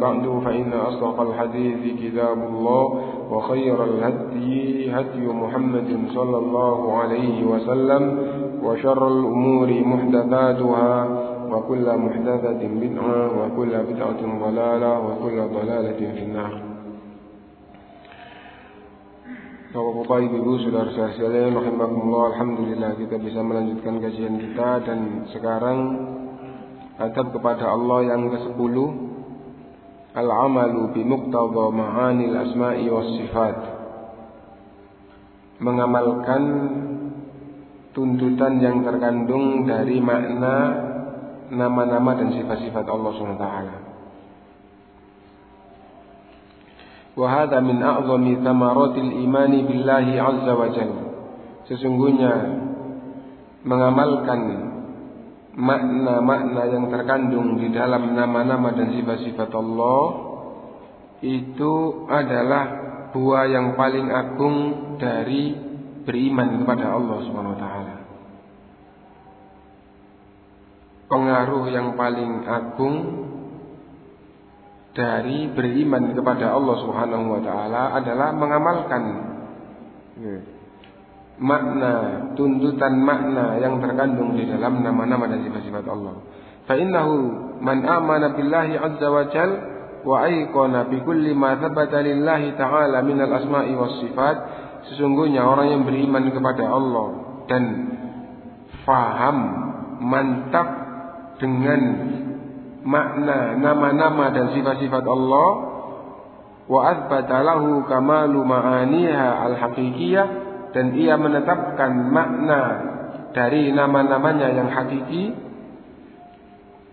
بعد فإن أصدق الحديث كتاب الله وخير الهدي هدي محمد صلى الله عليه وسلم. وشر الأمور محدثاتها وكل محدثة بدعة وكل بدعة ضلالة وكل ضلالة في النار Bapak-bapak, ibu-ibu, saudara-saudara sekalian, rahimakumullah, alhamdulillah kita bisa melanjutkan kajian kita dan sekarang adab kepada Allah yang ke-10 Al-amalu bimuqtadha ma'anil asma'i was sifat. Mengamalkan tuntutan yang terkandung dari makna nama-nama dan sifat-sifat Allah SWT. Wahada min a'zami thamaratil imani billahi azza wa jalla. Sesungguhnya mengamalkan makna-makna yang terkandung di dalam nama-nama dan sifat-sifat Allah itu adalah buah yang paling agung dari beriman kepada Allah Subhanahu wa taala. Pengaruh yang paling agung dari beriman kepada Allah Subhanahu wa taala adalah mengamalkan makna, tuntutan makna yang terkandung di dalam nama-nama dan sifat-sifat Allah. Fa innahu man amana billahi azza wa jal wa ayqana bi kulli ma thabata lillahi ta'ala min al-asma'i was sifat sesungguhnya orang yang beriman kepada Allah dan faham mantap dengan makna nama-nama dan sifat-sifat Allah wa athbata lahu kamalu ma'aniha al-haqiqiyah dan ia menetapkan makna dari nama-namanya yang hakiki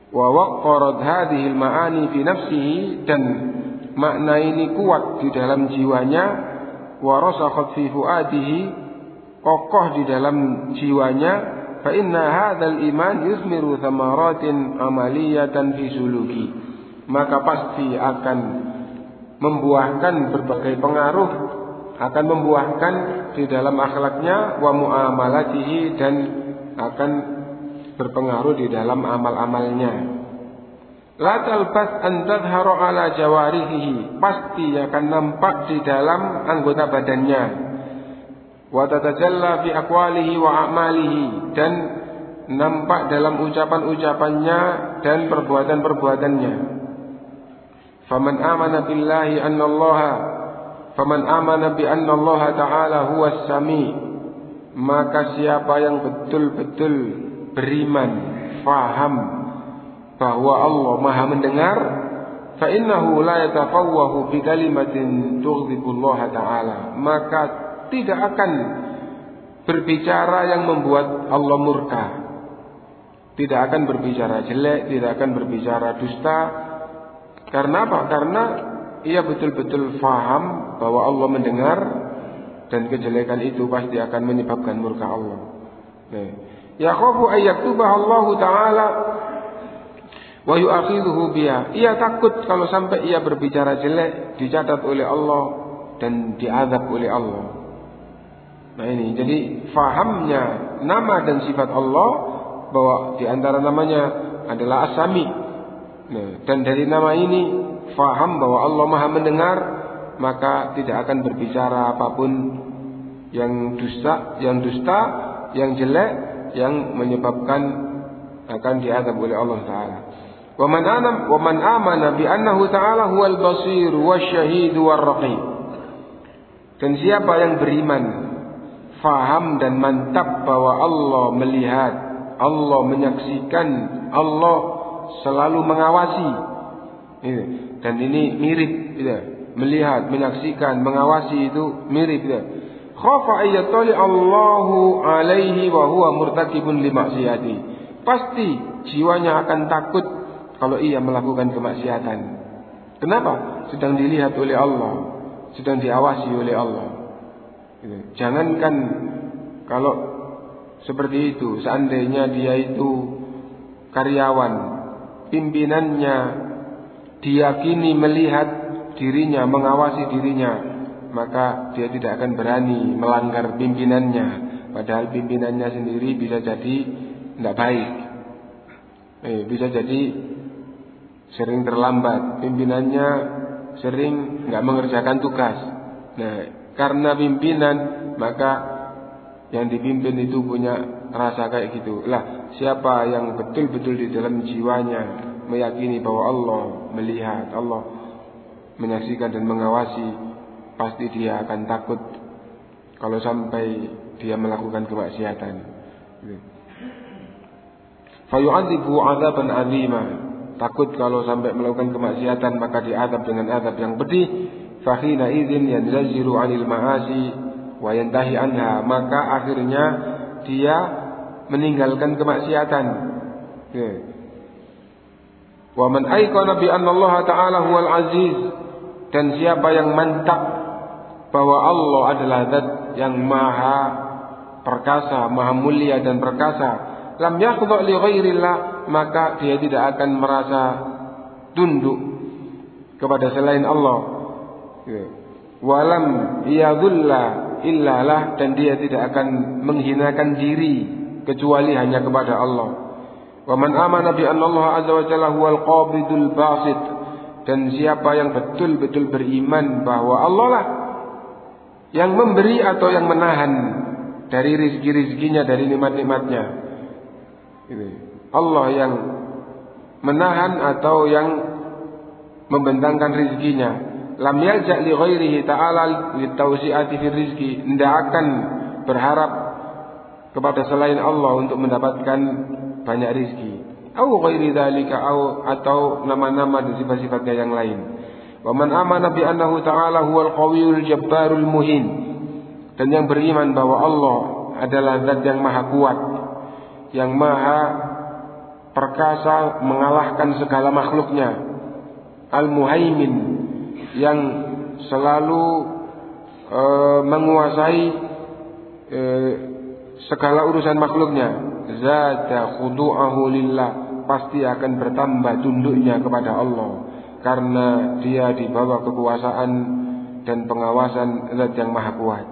wa waqqarat hadhihi maani fi nafsihi dan makna ini kuat di dalam jiwanya wa rasakhat fi fuadihi kokoh di dalam jiwanya inna hadzal iman yusmiru thamaratin amaliyatan fi suluki maka pasti akan membuahkan berbagai pengaruh akan membuahkan di dalam akhlaknya wa muamalatihi dan akan berpengaruh di dalam amal-amalnya. La talbas an tadhharu ala jawarihi, pasti akan nampak di dalam anggota badannya. Wa tatajalla fi aqwalihi wa a'malihi dan nampak dalam ucapan-ucapannya dan perbuatan-perbuatannya. Faman amana billahi anna Allah Faman amana bi anna Allah Ta'ala huwa sami Maka siapa yang betul-betul beriman Faham bahwa Allah maha mendengar Fa innahu la yatafawwahu bi kalimatin Allah Ta'ala Maka tidak akan berbicara yang membuat Allah murka Tidak akan berbicara jelek, tidak akan berbicara dusta Karena apa? Karena ia betul-betul faham bahwa Allah mendengar dan kejelekan itu pasti akan menyebabkan murka Allah. Ya khafu ayyaktubaha Allah taala wa yu'akhidhuhu biha. Ia takut kalau sampai ia berbicara jelek dicatat oleh Allah dan diazab oleh Allah. Nah ini jadi fahamnya nama dan sifat Allah bahwa di antara namanya adalah Asami. Nah, dan dari nama ini faham bahwa Allah Maha mendengar, maka tidak akan berbicara apa pun yang dusta, yang dusta, yang jelek, yang menyebabkan akan diadab oleh Allah Taala. Wa man anam wa man amana bi annahu ta'ala huwal basir wasyahid warraqib. Dan siapa yang beriman, faham dan mantap bahwa Allah melihat, Allah menyaksikan, Allah selalu mengawasi. Ini. Dan ini mirip ya. Melihat, menyaksikan, mengawasi itu mirip ya. Khafa ayyatali Allahu alaihi wa huwa murtakibun li maksiati. Pasti jiwanya akan takut kalau ia melakukan kemaksiatan. Kenapa? Sedang dilihat oleh Allah, sedang diawasi oleh Allah. Gitu. Jangankan kalau seperti itu, seandainya dia itu karyawan, pimpinannya diyakini melihat dirinya, mengawasi dirinya, maka dia tidak akan berani melanggar pimpinannya. Padahal pimpinannya sendiri bisa jadi tidak baik. Eh, bisa jadi sering terlambat, pimpinannya sering nggak mengerjakan tugas. Nah, karena pimpinan maka yang dipimpin itu punya rasa kayak gitu. Lah, siapa yang betul-betul di dalam jiwanya meyakini bahwa Allah melihat, Allah menyaksikan dan mengawasi, pasti dia akan takut kalau sampai dia melakukan kemaksiatan. Fayu'adzibu 'adzaban 'azima. Takut kalau sampai melakukan kemaksiatan maka diadab dengan adab yang pedih. Fakhina idzin yanzajiru 'anil ma'asi wa yantahi anha maka akhirnya dia meninggalkan kemaksiatan. Wa man ayqana bi anna Allah taala huwal aziz. Dan siapa yang mantap bahwa Allah adalah zat yang maha perkasa maha mulia dan perkasa lam yakhdha li ghairillah maka dia tidak akan merasa tunduk kepada selain Allah. Walam yadhulla illalah dan dia tidak akan menghinakan diri kecuali hanya kepada Allah. Wa man amana Allah azza wa jalla huwal qabidul basit dan siapa yang betul-betul beriman bahwa Allah lah yang memberi atau yang menahan dari rizki-rizkinya, dari nikmat-nikmatnya. Allah yang menahan atau yang membentangkan rizkinya lam yalja li ghairihi ta'ala litawsi'ati fi rizki tidak akan berharap kepada selain Allah untuk mendapatkan banyak rizki. Atau ghairi dzalika atau nama-nama dan sifat-sifatnya yang lain. Wa man amana bi annahu ta'ala huwal qawiyul jabbarul muhin. Dan yang beriman bahwa Allah adalah zat yang maha kuat yang maha perkasa mengalahkan segala makhluknya. Al-muhaimin yang selalu e, menguasai e, segala urusan makhluknya. Zada khudu'ahu lillah. Pasti akan bertambah tunduknya kepada Allah. Karena dia di bawah kekuasaan dan pengawasan zat yang maha kuat.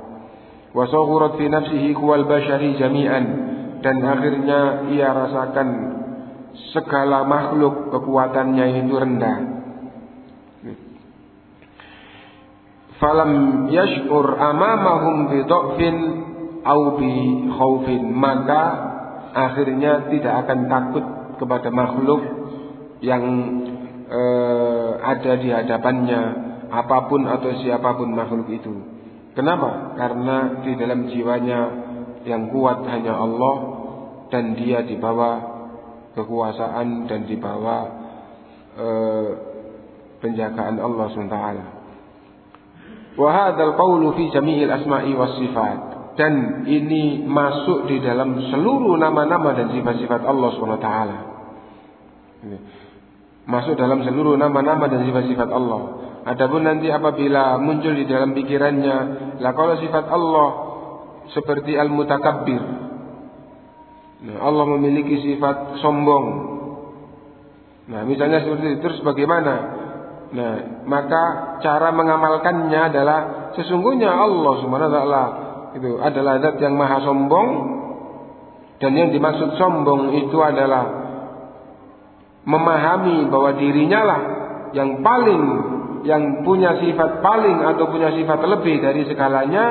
Wa fi nafsihi kuwal bashari jami'an. Dan akhirnya ia rasakan segala makhluk kekuatannya itu rendah falam yashkur amamahum bi dhafin au bi khaufin maka akhirnya tidak akan takut kepada makhluk yang eh, ada di hadapannya apa pun atau siapa pun makhluk itu. Kenapa? Karena di dalam jiwanya yang kuat hanya Allah dan dia di bawah kekuasaan dan di bawah eh, penjagaan Allah SWT Wahadal qawlu fi jami'il asma'i was sifat. Dan ini masuk di dalam seluruh nama-nama dan sifat-sifat Allah SWT. Masuk dalam seluruh nama-nama dan sifat-sifat Allah. Adapun nanti apabila muncul di dalam pikirannya, lah kalau sifat Allah seperti al-mutakabbir. Nah, Allah memiliki sifat sombong. Nah, misalnya seperti itu terus bagaimana? Nah, maka cara mengamalkannya adalah sesungguhnya Allah Subhanahu wa taala itu adalah zat yang maha sombong dan yang dimaksud sombong itu adalah memahami bahwa dirinya lah yang paling yang punya sifat paling atau punya sifat lebih dari segalanya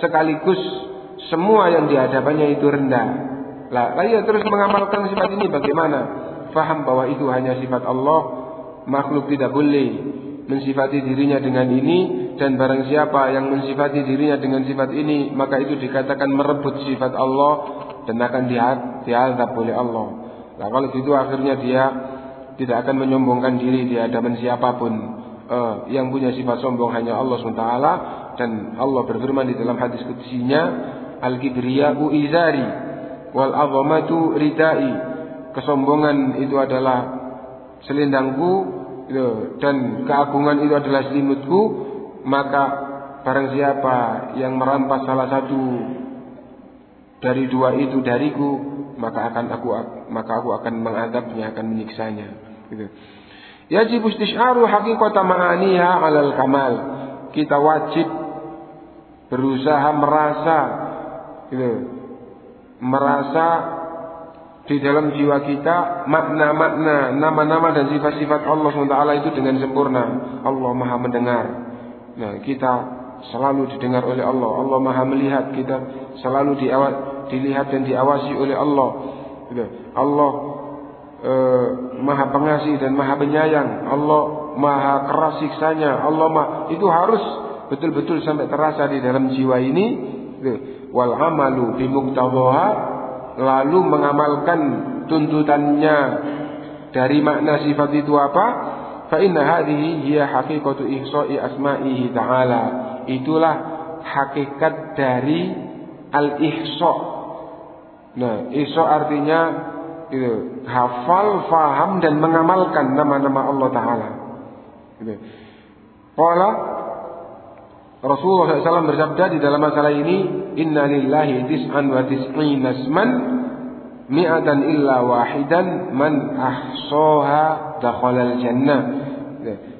sekaligus semua yang dihadapannya itu rendah. Lah, lah terus mengamalkan sifat ini bagaimana? Faham bahwa itu hanya sifat Allah makhluk tidak boleh mensifati dirinya dengan ini dan barang siapa yang mensifati dirinya dengan sifat ini maka itu dikatakan merebut sifat Allah dan akan diadab oleh Allah. Nah kalau itu akhirnya dia tidak akan menyombongkan diri di hadapan siapa pun uh, yang punya sifat sombong hanya Allah SWT dan Allah berfirman di dalam hadis kutsinya al-kibriya'u izari wal azamatu ridai kesombongan itu adalah selendangku gitu, dan keagungan itu adalah selimutku maka barang siapa yang merampas salah satu dari dua itu dariku, maka akan aku maka aku akan mengadabnya, akan menyiksanya. Gitu. Yajib istisharu haqiqata ma'aniha 'alal kamal. Kita wajib berusaha merasa gitu. Merasa di dalam jiwa kita makna-makna nama-nama dan sifat-sifat Allah SWT itu dengan sempurna. Allah Maha mendengar. Nah, kita selalu didengar oleh Allah. Allah Maha melihat kita selalu diawat, dilihat dan diawasi oleh Allah. Gitu. Allah e, Maha pengasih dan Maha penyayang. Allah Maha keras siksanya. Allah Maha itu harus betul-betul sampai terasa di dalam jiwa ini. Gitu. Wal amalu bimuktadhaha lalu mengamalkan tuntutannya dari makna sifat itu apa? Fa inna hadhihi hiya haqiqatu ihsa'i asma'ihi ta'ala. Itulah hakikat dari al-ihsa. Nah, ihsa artinya itu hafal, faham dan mengamalkan nama-nama Allah taala. Gitu. Rasulullah SAW bersabda di dalam masalah ini, Inna lillahi tis'an wa tis'in asman mi'atan illa wahidan man ahsoha dakhalal jannah.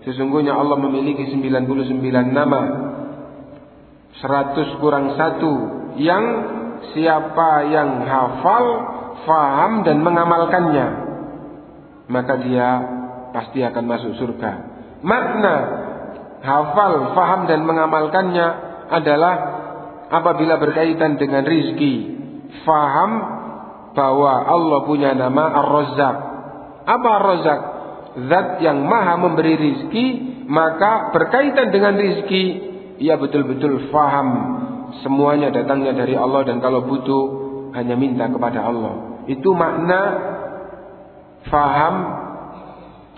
Sesungguhnya Allah memiliki 99 nama. 100 kurang satu yang siapa yang hafal, faham dan mengamalkannya, maka dia pasti akan masuk surga. Makna hafal, faham dan mengamalkannya adalah apabila berkaitan dengan rizki. Faham bahwa Allah punya nama Ar-Razzaq. Apa Ar-Razzaq? Zat yang maha memberi rizki, maka berkaitan dengan rizki, ia betul-betul faham semuanya datangnya dari Allah dan kalau butuh hanya minta kepada Allah. Itu makna faham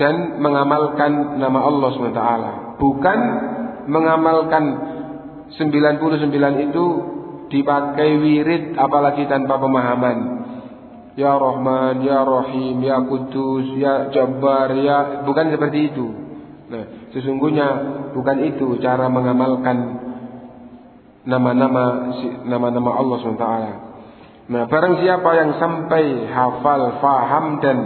dan mengamalkan nama Allah SWT bukan mengamalkan 99 itu dipakai wirid apalagi tanpa pemahaman. Ya Rahman, Ya Rahim, Ya Kudus, Ya Jabbar, Ya bukan seperti itu. Nah, sesungguhnya bukan itu cara mengamalkan nama-nama nama-nama Allah SWT. Nah, barang siapa yang sampai hafal, faham dan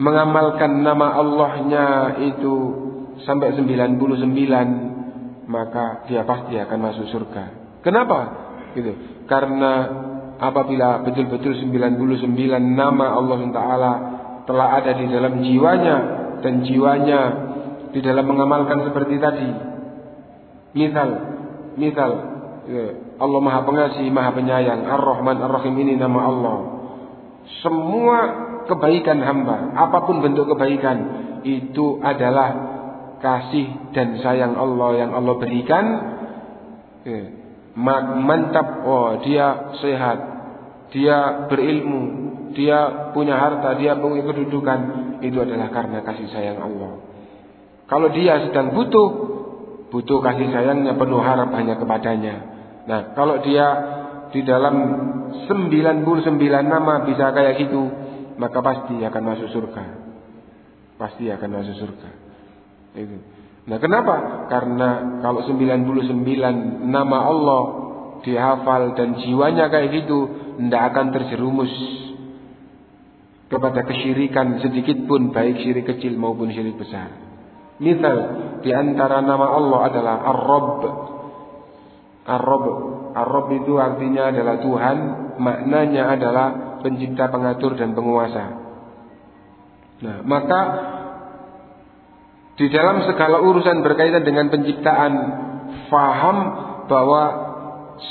mengamalkan nama Allahnya itu sampai 99 maka dia pasti akan masuk surga. Kenapa? Gitu. Karena apabila betul-betul 99 nama Allah Taala telah ada di dalam jiwanya dan jiwanya di dalam mengamalkan seperti tadi. Misal, misal ya, Allah Maha Pengasih, Maha Penyayang, Ar-Rahman, Ar-Rahim ini nama Allah. Semua kebaikan hamba, apa pun bentuk kebaikan, itu adalah kasih dan sayang Allah yang Allah berikan ya, mantap oh dia sehat dia berilmu dia punya harta dia punya kedudukan itu adalah karena kasih sayang Allah. Kalau dia sedang butuh butuh kasih sayangnya penuh harap hanya kepadanya. Nah kalau dia di dalam 99 nama bisa kayak gitu maka pasti akan masuk surga. Pasti akan masuk surga itu. Nah kenapa? Karena kalau 99 nama Allah dihafal dan jiwanya kayak gitu, tidak akan terjerumus kepada kesyirikan sedikit pun baik syirik kecil maupun syirik besar. Misal di antara nama Allah adalah Ar-Rabb. Ar-Rabb. Ar-Rabb itu artinya adalah Tuhan, maknanya adalah pencipta, pengatur dan penguasa. Nah, maka di dalam segala urusan berkaitan dengan penciptaan, faham bahwa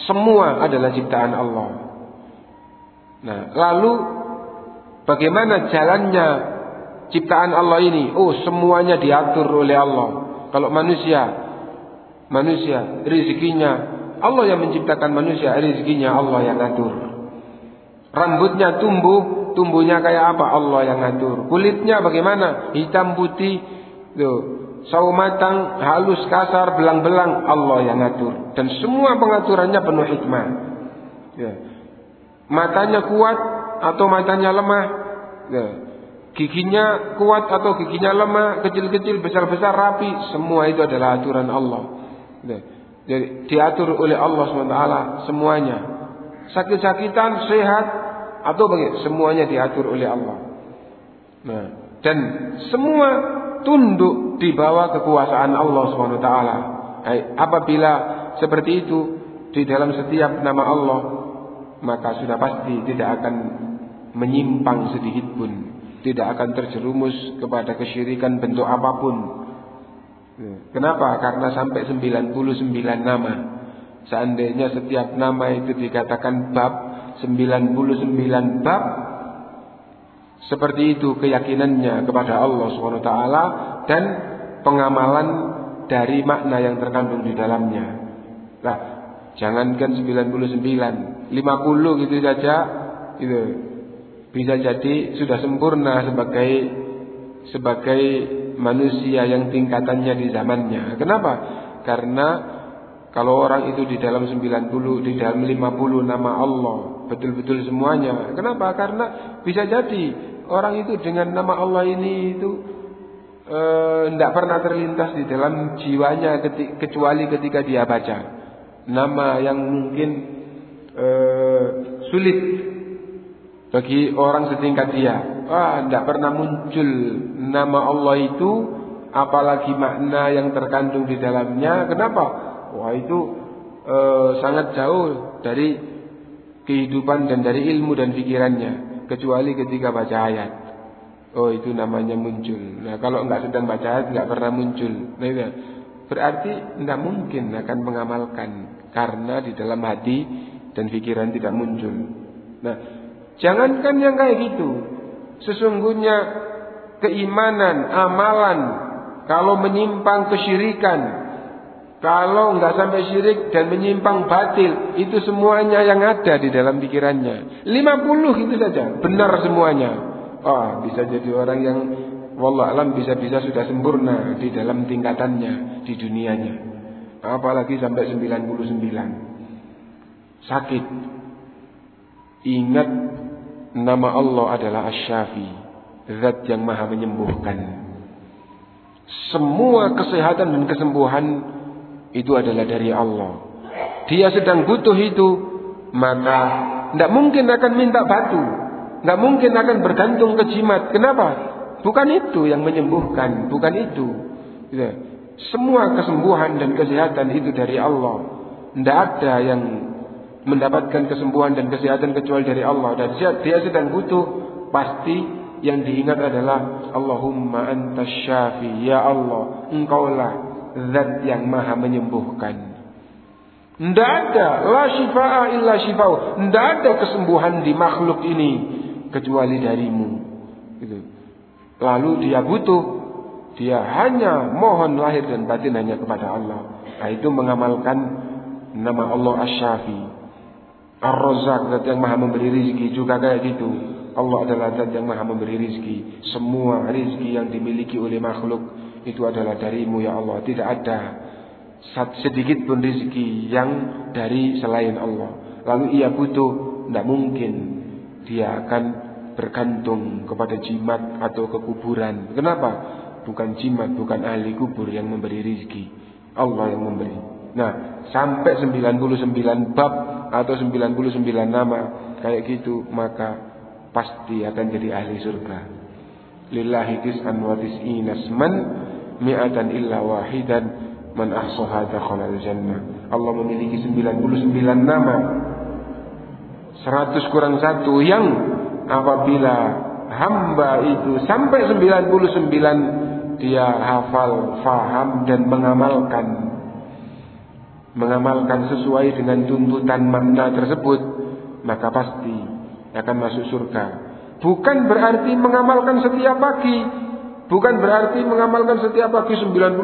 semua adalah ciptaan Allah. Nah, lalu bagaimana jalannya ciptaan Allah ini? Oh, semuanya diatur oleh Allah. Kalau manusia, manusia rezekinya Allah yang menciptakan manusia, rezekinya Allah yang atur. Rambutnya tumbuh, tumbuhnya kayak apa? Allah yang atur. Kulitnya bagaimana? Hitam putih, Tuh, sawo matang, halus, kasar, belang-belang Allah yang ngatur dan semua pengaturannya penuh hikmah. Ya. Matanya kuat atau matanya lemah, ya. giginya kuat atau giginya lemah, kecil-kecil, besar-besar, rapi, semua itu adalah aturan Allah. Ya. Jadi diatur oleh Allah SWT semuanya. sakit-sakitan, sehat, atau bagaimana? Semuanya diatur oleh Allah. Nah, dan semua tunduk di bawah kekuasaan Allah Subhanahu taala. Apabila seperti itu di dalam setiap nama Allah, maka sudah pasti tidak akan menyimpang sedikit pun, tidak akan terjerumus kepada kesyirikan bentuk apa pun. Kenapa? Karena sampai 99 nama. Seandainya setiap nama itu dikatakan bab 99 bab seperti itu keyakinannya kepada Allah SWT dan pengamalan dari makna yang terkandung di dalamnya. Nah, jangankan 99, 50 gitu saja itu bisa jadi sudah sempurna sebagai sebagai manusia yang tingkatannya di zamannya. Kenapa? Karena kalau orang itu di dalam 90, di dalam 50 nama Allah, betul-betul semuanya. Kenapa? Karena bisa jadi orang itu dengan nama Allah ini itu tidak eh, pernah terlintas di dalam jiwanya kecuali ketika dia baca nama yang mungkin eh, sulit bagi orang setingkat dia. Ah, tidak pernah muncul nama Allah itu, apalagi makna yang terkandung di dalamnya. Kenapa? Wah itu e, sangat jauh dari kehidupan dan dari ilmu dan pikirannya. Kecuali ketika baca ayat. Oh itu namanya muncul. Nah kalau enggak sedang baca ayat enggak pernah muncul. Nah itu berarti enggak mungkin akan mengamalkan karena di dalam hati dan pikiran tidak muncul. Nah jangankan yang kayak gitu. Sesungguhnya keimanan, amalan kalau menyimpang kesyirikan kalau nggak sampai syirik dan menyimpang batil, itu semuanya yang ada di dalam pikirannya. 50 itu saja, benar semuanya. Oh, bisa jadi orang yang wallah alam bisa-bisa sudah sempurna di dalam tingkatannya di dunianya. Apalagi sampai 99. Sakit. Ingat nama Allah adalah Asy-Syafi, zat yang Maha menyembuhkan. Semua kesehatan dan kesembuhan itu adalah dari Allah. Dia sedang butuh itu, maka tidak mungkin akan minta batu, tidak mungkin akan bergantung ke jimat. Kenapa? Bukan itu yang menyembuhkan, bukan itu. Ya. Semua kesembuhan dan kesehatan itu dari Allah. Tidak ada yang mendapatkan kesembuhan dan kesehatan kecuali dari Allah. Dan dia sedang butuh, pasti yang diingat adalah Allahumma antas syafi, ya Allah, engkaulah zat yang maha menyembuhkan. Tidak ada la syifa'a illa syifa'u. Tidak ada kesembuhan di makhluk ini kecuali darimu. Gitu. Lalu dia butuh, dia hanya mohon lahir dan batin hanya kepada Allah. Nah, itu mengamalkan nama Allah Asy-Syafi. Ar-Razzaq zat yang maha memberi rizki juga kayak gitu. Allah adalah zat yang maha memberi rizki. Semua rizki yang dimiliki oleh makhluk itu adalah darimu ya Allah. Tidak ada sedikit pun rezeki yang dari selain Allah. Lalu ia butuh, tidak mungkin dia akan bergantung kepada jimat atau kekuburan. Kenapa? Bukan jimat, bukan ahli kubur yang memberi rezeki. Allah yang memberi. Nah, sampai 99 bab atau 99 nama kayak gitu, maka pasti akan jadi ahli surga. Lillahi tis'an wa tis'ina mi'atan illa wahidan man ahsaha dakhala jannah. Allah memiliki 99 nama. 100 kurang satu yang apabila hamba itu sampai 99 dia hafal, faham dan mengamalkan mengamalkan sesuai dengan tuntutan makna tersebut maka pasti akan masuk surga. Bukan berarti mengamalkan setiap pagi, Bukan berarti mengamalkan setiap pagi 99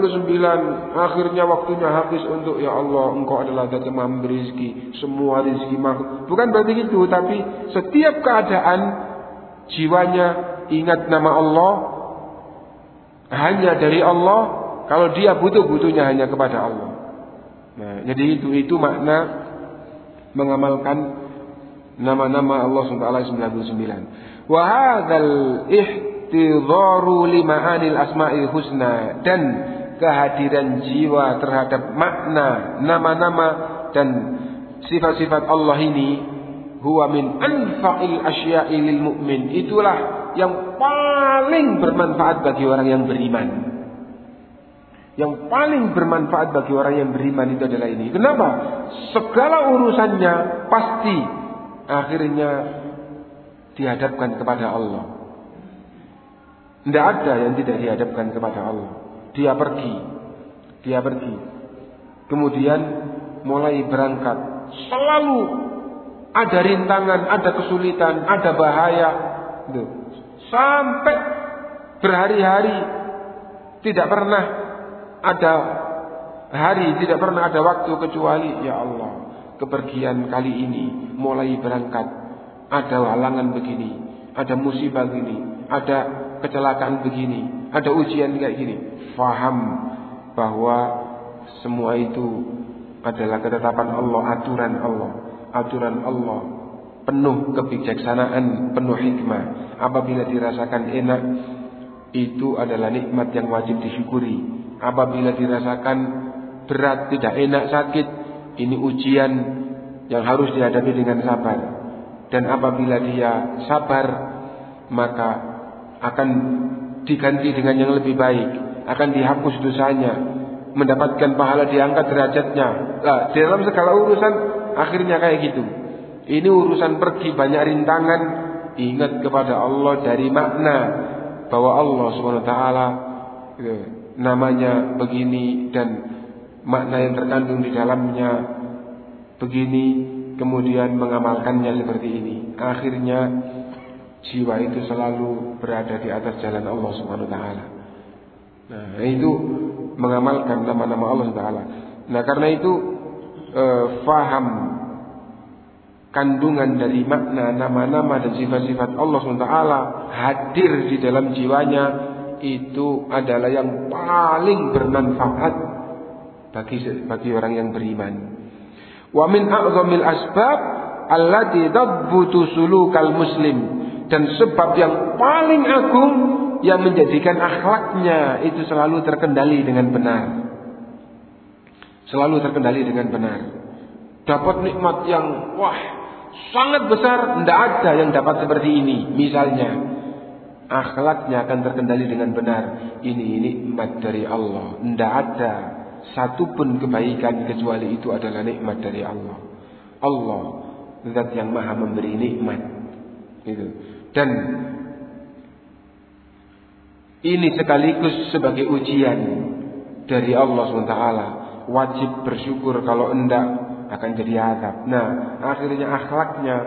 akhirnya waktunya habis untuk ya Allah engkau adalah zat yang memberi rezeki semua rezeki makhluk. Bukan berarti itu tapi setiap keadaan jiwanya ingat nama Allah hanya dari Allah kalau dia butuh butuhnya hanya kepada Allah. Nah, jadi itu itu makna mengamalkan nama-nama Allah SWT 99. Wa hadzal ihtidharu lima'anil asma'il husna dan kehadiran jiwa terhadap makna nama-nama dan sifat-sifat Allah ini huwa min anfa'il asya'i lil mu'min. Itulah yang paling bermanfaat bagi orang yang beriman. Yang paling bermanfaat bagi orang yang beriman itu adalah ini. Kenapa? Segala urusannya pasti akhirnya dihadapkan kepada Allah. Tidak ada yang tidak dihadapkan kepada Allah. Dia pergi. Dia pergi. Kemudian mulai berangkat. Selalu ada rintangan, ada kesulitan, ada bahaya. Sampai berhari-hari tidak pernah ada hari, tidak pernah ada waktu kecuali ya Allah, kepergian kali ini mulai berangkat ada halangan begini, ada musibah begini, ada kecelakaan begini, ada ujian kayak gini. Faham bahwa semua itu adalah ketetapan Allah, aturan Allah, aturan Allah penuh kebijaksanaan, penuh hikmah. Apabila dirasakan enak, itu adalah nikmat yang wajib disyukuri apabila dirasakan berat, tidak enak, sakit, ini ujian yang harus dihadapi dengan sabar. Dan apabila dia sabar, maka akan diganti dengan yang lebih baik, akan dihapus dosanya, mendapatkan pahala diangkat derajatnya. Nah, dalam segala urusan akhirnya kayak gitu. Ini urusan pergi banyak rintangan, ingat kepada Allah dari makna bahwa Allah swt namanya begini dan makna yang terkandung di dalamnya begini kemudian mengamalkannya seperti ini akhirnya jiwa itu selalu berada di atas jalan Allah Subhanahu wa taala. Nah itu mengamalkan nama-nama Allah Subhanahu wa taala. Nah karena itu eh, faham kandungan dari makna nama-nama dan sifat-sifat Allah Subhanahu wa taala hadir di dalam jiwanya itu adalah yang paling bermanfaat bagi bagi orang yang beriman. Wa min a'zamil asbab allati tadbutu sulukal muslim dan sebab yang paling agung yang menjadikan akhlaknya itu selalu terkendali dengan benar. Selalu terkendali dengan benar. Dapat nikmat yang wah sangat besar, tidak ada yang dapat seperti ini. Misalnya, akhlaknya akan terkendali dengan benar. Ini nikmat dari Allah. Tidak ada satupun kebaikan kecuali itu adalah nikmat dari Allah. Allah zat yang maha memberi nikmat. Itu. Dan ini sekaligus sebagai ujian dari Allah SWT. Wajib bersyukur kalau enggak akan jadi azab. Nah, akhirnya akhlaknya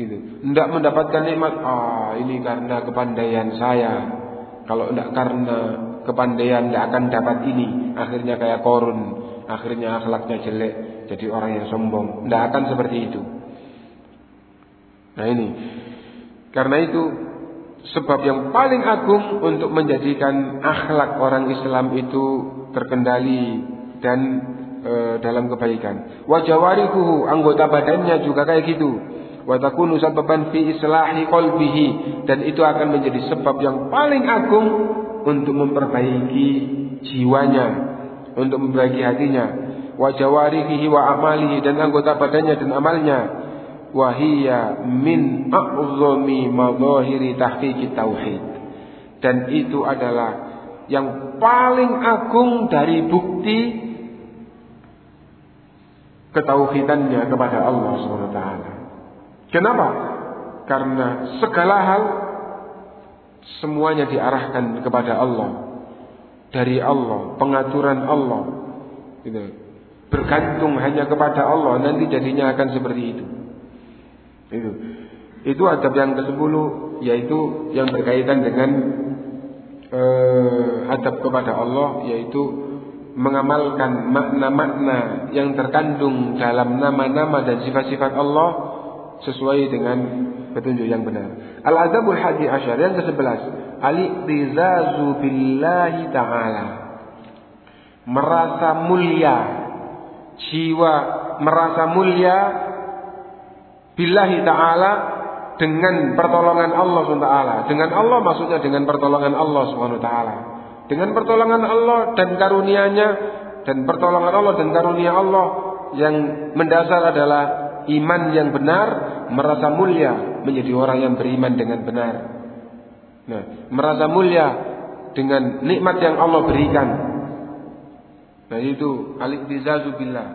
Gitu. Tidak mendapatkan nikmat, ah ini karena kepandaian saya. Kalau tidak karena kepandaian tidak akan dapat ini. Akhirnya kayak korun, akhirnya akhlaknya jelek, jadi orang yang sombong. Tidak akan seperti itu. Nah ini, karena itu sebab yang paling agung untuk menjadikan akhlak orang Islam itu terkendali dan e, dalam kebaikan. Wajawarihu anggota badannya juga kayak gitu wa takunu sababan fi islahi qalbihi dan itu akan menjadi sebab yang paling agung untuk memperbaiki jiwanya, untuk memperbaiki hatinya, wa jawarihi wa amalihi dan anggota badannya dan amalnya. Wahia min a'zami madhahiri tahqiqi tauhid. Dan itu adalah yang paling agung dari bukti ketauhidannya kepada Allah taala. Kenapa? Karena segala hal semuanya diarahkan kepada Allah. Dari Allah, pengaturan Allah. Gitu. Bergantung hanya kepada Allah, nanti jadinya akan seperti itu. Itu. Itu adab yang ke-10 yaitu yang berkaitan dengan eh, adab kepada Allah yaitu mengamalkan makna-makna yang terkandung dalam nama-nama dan sifat-sifat Allah sesuai dengan petunjuk yang benar. Al-adabul hadi asyar yang ke-11, al-iqtizazu billahi ta'ala. Merasa mulia, jiwa merasa mulia billahi ta'ala dengan pertolongan Allah SWT. Dengan Allah maksudnya dengan pertolongan Allah SWT. Dengan pertolongan Allah dan karunia-Nya dan pertolongan Allah dan karunia Allah yang mendasar adalah iman yang benar, merasa mulia menjadi orang yang beriman dengan benar. Nah, merasa mulia dengan nikmat yang Allah berikan. Nah, itu al-iktizazu billah.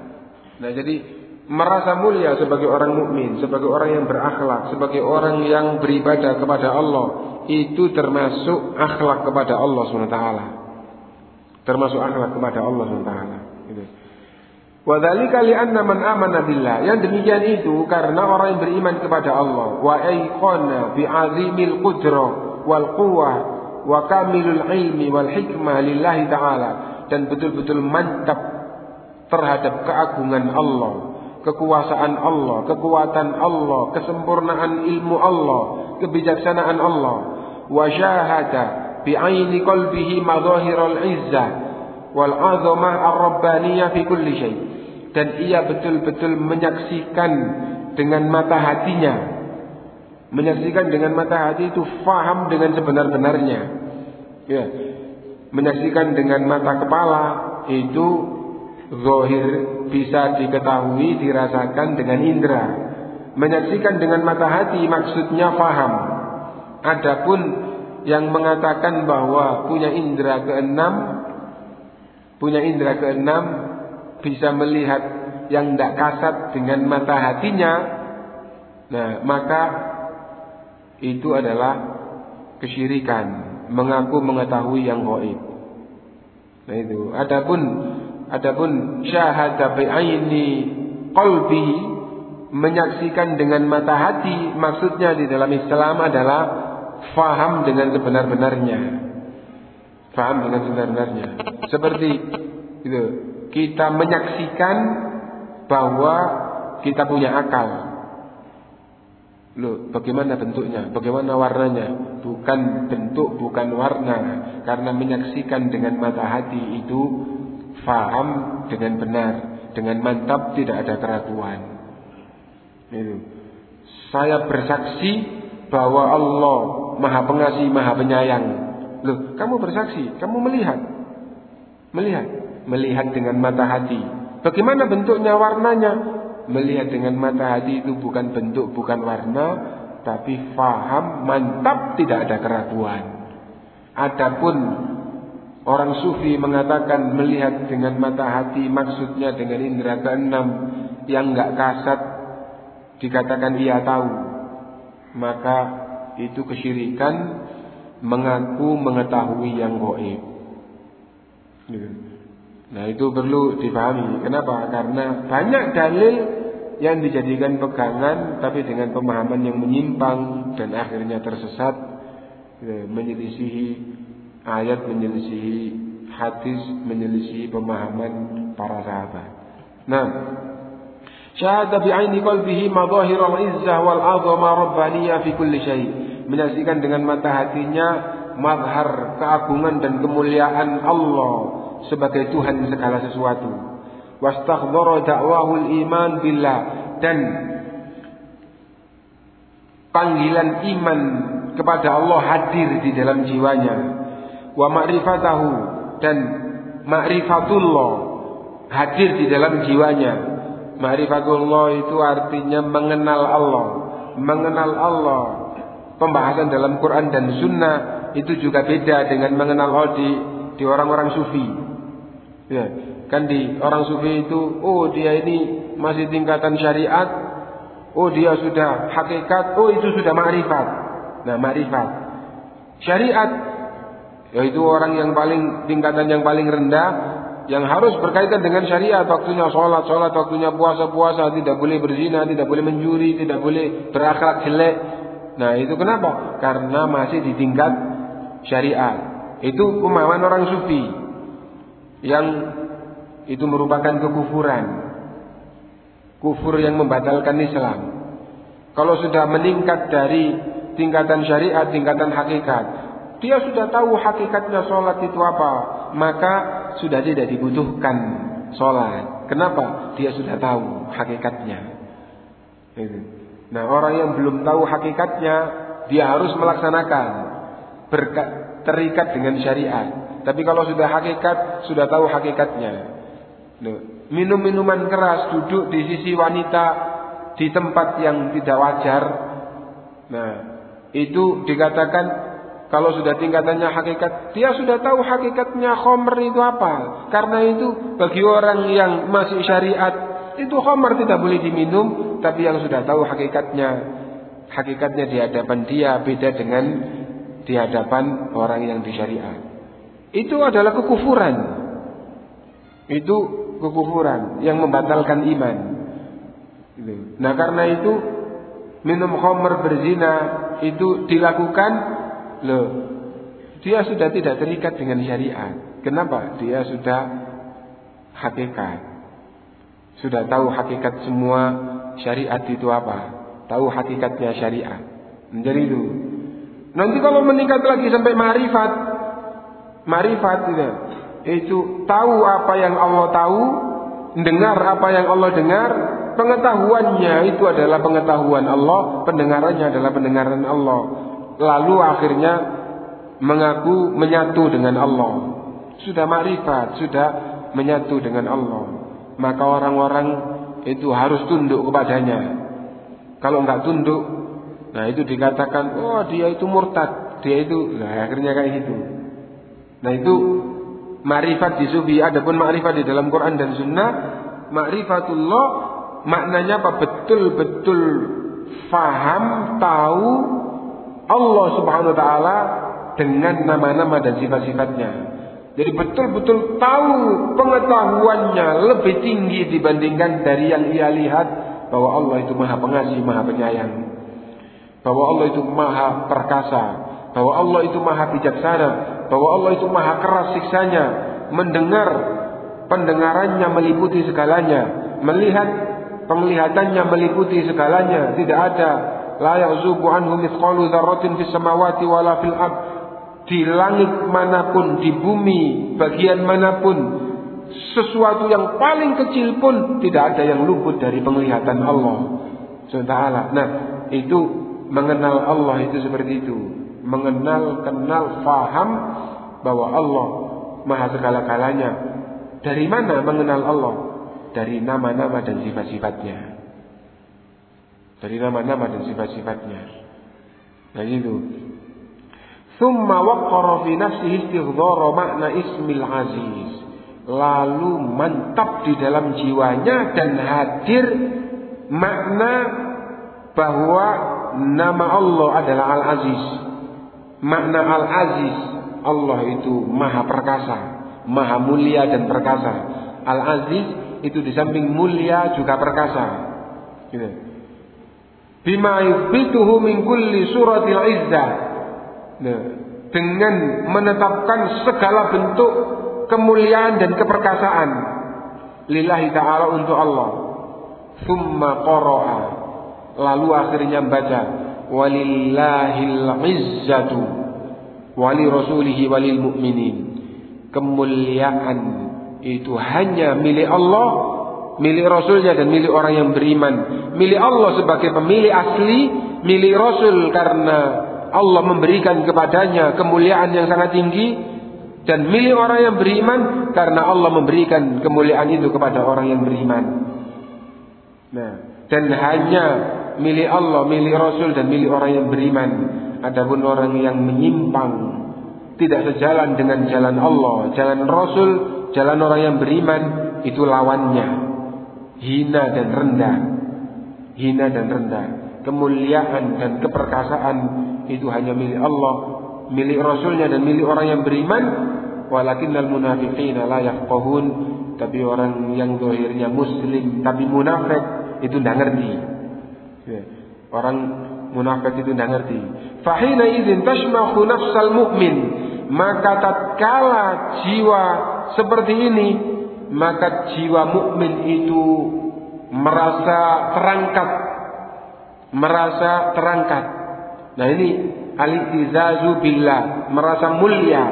Nah, jadi merasa mulia sebagai orang mukmin, sebagai orang yang berakhlak, sebagai orang yang beribadah kepada Allah, itu termasuk akhlak kepada Allah SWT. Termasuk akhlak kepada Allah SWT. Gitu. Wadhalika li'anna man amana. Yang demikian itu karena orang yang beriman kepada Allah. Wa aiqana bi'azimil qudrah wal quwwah wa kamilul ilmi wal hikmah ta'ala. Dan betul-betul mantap terhadap keagungan Allah. Kekuasaan Allah, kekuatan Allah, kesempurnaan ilmu Allah, kebijaksanaan Allah. Wa syahada bi'aini qalbihi madhahiral izzah wal azamah ar-rabbaniyah fi kulli syai' dan ia betul-betul menyaksikan dengan mata hatinya. Menyaksikan dengan mata hati itu faham dengan sebenar-benarnya. Ya. Menyaksikan dengan mata kepala itu zahir bisa diketahui, dirasakan dengan indera. Menyaksikan dengan mata hati maksudnya faham. Adapun yang mengatakan bahwa punya indera keenam, punya indera keenam bisa melihat yang tidak kasat dengan mata hatinya, nah maka itu adalah kesyirikan, mengaku mengetahui yang gaib. Nah itu. Adapun adapun syahada bi'aini qalbi menyaksikan dengan mata hati maksudnya di dalam Islam adalah faham dengan sebenar-benarnya. Faham dengan sebenar-benarnya. Seperti itu kita menyaksikan bahwa kita punya akal. Loh, bagaimana bentuknya? Bagaimana warnanya? Bukan bentuk, bukan warna. Karena menyaksikan dengan mata hati itu faham dengan benar, dengan mantap tidak ada keraguan. Itu. Saya bersaksi bahwa Allah Maha Pengasih, Maha Penyayang. Loh, kamu bersaksi, kamu melihat. Melihat melihat dengan mata hati. Bagaimana bentuknya warnanya? Melihat dengan mata hati itu bukan bentuk, bukan warna, tapi faham, mantap, tidak ada keraguan. Adapun orang sufi mengatakan melihat dengan mata hati maksudnya dengan indera keenam yang enggak kasat dikatakan ia tahu. Maka itu kesyirikan mengaku mengetahui yang goib. Nah itu perlu dipahami. Kenapa? Karena banyak dalil yang dijadikan pegangan tapi dengan pemahaman yang menyimpang dan akhirnya tersesat ya, menyelisihi ayat menyelisihi hadis menyelisihi pemahaman para sahabat. Nah, syahada bi'aini qalbihi madahir al-izzah wal 'azama rabbaniyah fi kulli syai. Menyaksikan dengan mata hatinya mazhar keagungan dan kemuliaan Allah sebagai Tuhan segala sesuatu. Wastakhdara da'wahul iman billah dan panggilan iman kepada Allah hadir di dalam jiwanya. Wa ma'rifatahu dan ma'rifatullah hadir di dalam jiwanya. Ma'rifatullah itu artinya mengenal Allah. Mengenal Allah. Pembahasan dalam Quran dan Sunnah itu juga beda dengan mengenal Allah di, di orang-orang sufi. Ya, kan di orang sufi itu, oh dia ini masih tingkatan syariat, oh dia sudah hakikat, oh itu sudah ma'rifat. Nah, ma'rifat. Syariat yaitu orang yang paling tingkatan yang paling rendah yang harus berkaitan dengan syariat. Waktunya sholat sholat waktunya puasa puasa tidak boleh berzina tidak boleh mencuri tidak boleh berakhlak jelek. Nah itu kenapa? Karena masih di tingkat syariat. Itu pemahaman orang sufi yang itu merupakan kekufuran. Kufur yang membatalkan Islam. Kalau sudah meningkat dari tingkatan syariat, tingkatan hakikat, dia sudah tahu hakikatnya sholat itu apa, maka sudah tidak dibutuhkan sholat. Kenapa? Dia sudah tahu hakikatnya. Nah orang yang belum tahu hakikatnya, dia harus melaksanakan terikat dengan syariat. Tapi kalau sudah hakikat, sudah tahu hakikatnya. Minum minuman keras, duduk di sisi wanita di tempat yang tidak wajar. Nah, itu dikatakan kalau sudah tingkatannya hakikat, dia sudah tahu hakikatnya khomer itu apa. Karena itu bagi orang yang masih syariat, itu khomer tidak boleh diminum. Tapi yang sudah tahu hakikatnya, hakikatnya di hadapan dia beda dengan di hadapan orang yang di syariat. Itu adalah kekufuran. Itu kekufuran yang membatalkan iman. Nah karena itu minum khamr berzina itu dilakukan loh dia sudah tidak terikat dengan syariat. Kenapa? Dia sudah hakikat. Sudah tahu hakikat semua syariat itu apa? Tahu hakikatnya syariat. Menjadi itu. Nanti kalau meningkat lagi sampai marifat, marifat tidak. Itu tahu apa yang Allah tahu, dengar apa yang Allah dengar, pengetahuannya itu adalah pengetahuan Allah, pendengarannya adalah pendengaran Allah lalu akhirnya mengaku menyatu dengan Allah. Sudah makrifat, sudah menyatu dengan Allah. Maka orang-orang itu harus tunduk kepadanya. Kalau enggak tunduk, nah itu dikatakan, oh dia itu murtad, dia itu, nah akhirnya kayak gitu. Nah itu makrifat di sufi, adapun makrifat di dalam Quran dan Sunnah, makrifatullah maknanya apa? Betul-betul faham, tahu Allah Subhanahu wa taala dengan nama-nama dan sifat-sifatnya. Jadi betul-betul tahu pengetahuannya lebih tinggi dibandingkan dari yang ia lihat bahwa Allah itu Maha Pengasih, Maha Penyayang. Bahwa Allah itu Maha Perkasa, bahwa Allah itu Maha Bijaksana, bahwa Allah itu Maha Keras siksanya, mendengar pendengarannya meliputi segalanya, melihat penglihatannya meliputi segalanya, tidak ada la ya'zubu anhu mithqalu dzarratin fis samawati wala fil ard di langit mana pun di bumi bagian mana pun sesuatu yang paling kecil pun tidak ada yang luput dari penglihatan Allah Subhanahu Nah, itu mengenal Allah itu seperti itu. Mengenal, kenal, faham bahwa Allah Maha segala-galanya. Dari mana mengenal Allah? Dari nama-nama dan sifat-sifatnya dari nama-nama dan sifat-sifatnya. Nah itu. Thumma waqqara fi nafsihi istighdara makna ismil aziz. Lalu mantap di dalam jiwanya dan hadir makna bahwa nama Allah adalah Al-Aziz. Makna Al-Aziz, Allah itu maha perkasa, maha mulia dan perkasa. Al-Aziz itu di samping mulia juga perkasa. Gitu bima yuthbituhu min kulli suratil izzah. Nah, dengan menetapkan segala bentuk kemuliaan dan keperkasaan lillahi ta'ala untuk Allah. Thumma qara'a. Lalu akhirnya baca walillahil izzatu wali rasulihi walil mu'minin. Kemuliaan itu hanya milik Allah milik Rasulnya dan milik orang yang beriman. Milik Allah sebagai pemilik asli, milik Rasul karena Allah memberikan kepadanya kemuliaan yang sangat tinggi dan milik orang yang beriman karena Allah memberikan kemuliaan itu kepada orang yang beriman. Nah, dan hanya milik Allah, milik Rasul dan milik orang yang beriman. Adapun orang yang menyimpang tidak sejalan dengan jalan Allah, jalan Rasul, jalan orang yang beriman itu lawannya hina dan rendah. Hina dan rendah. Kemuliaan dan keperkasaan itu hanya milik Allah, milik Rasulnya dan milik orang yang beriman. Walakinnal munafiqina la yafqahun. Tapi orang yang zahirnya muslim tapi munafik itu tidak ngerti. Ya. Orang munafik itu tidak ngerti. Fahina izin tashmahu nafsal mu'min. Maka tatkala jiwa seperti ini maka jiwa mukmin itu merasa terangkat. Merasa terangkat. Nah ini al-izazu billah. Merasa mulia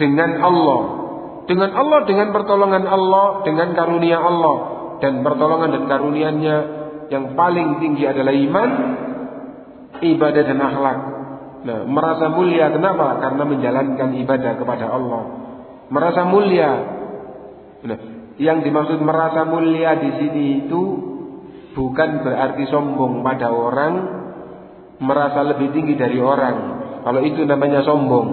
dengan Allah. Dengan Allah dengan pertolongan Allah dengan karunia Allah. Dan pertolongan dan karuniannya yang paling tinggi adalah iman ibadah dan akhlak. Nah merasa mulia kenapa? Karena menjalankan ibadah kepada Allah. Merasa mulia Nah, yang dimaksud merasa mulia di sini itu bukan berarti sombong pada orang merasa lebih tinggi dari orang. Kalau itu namanya sombong.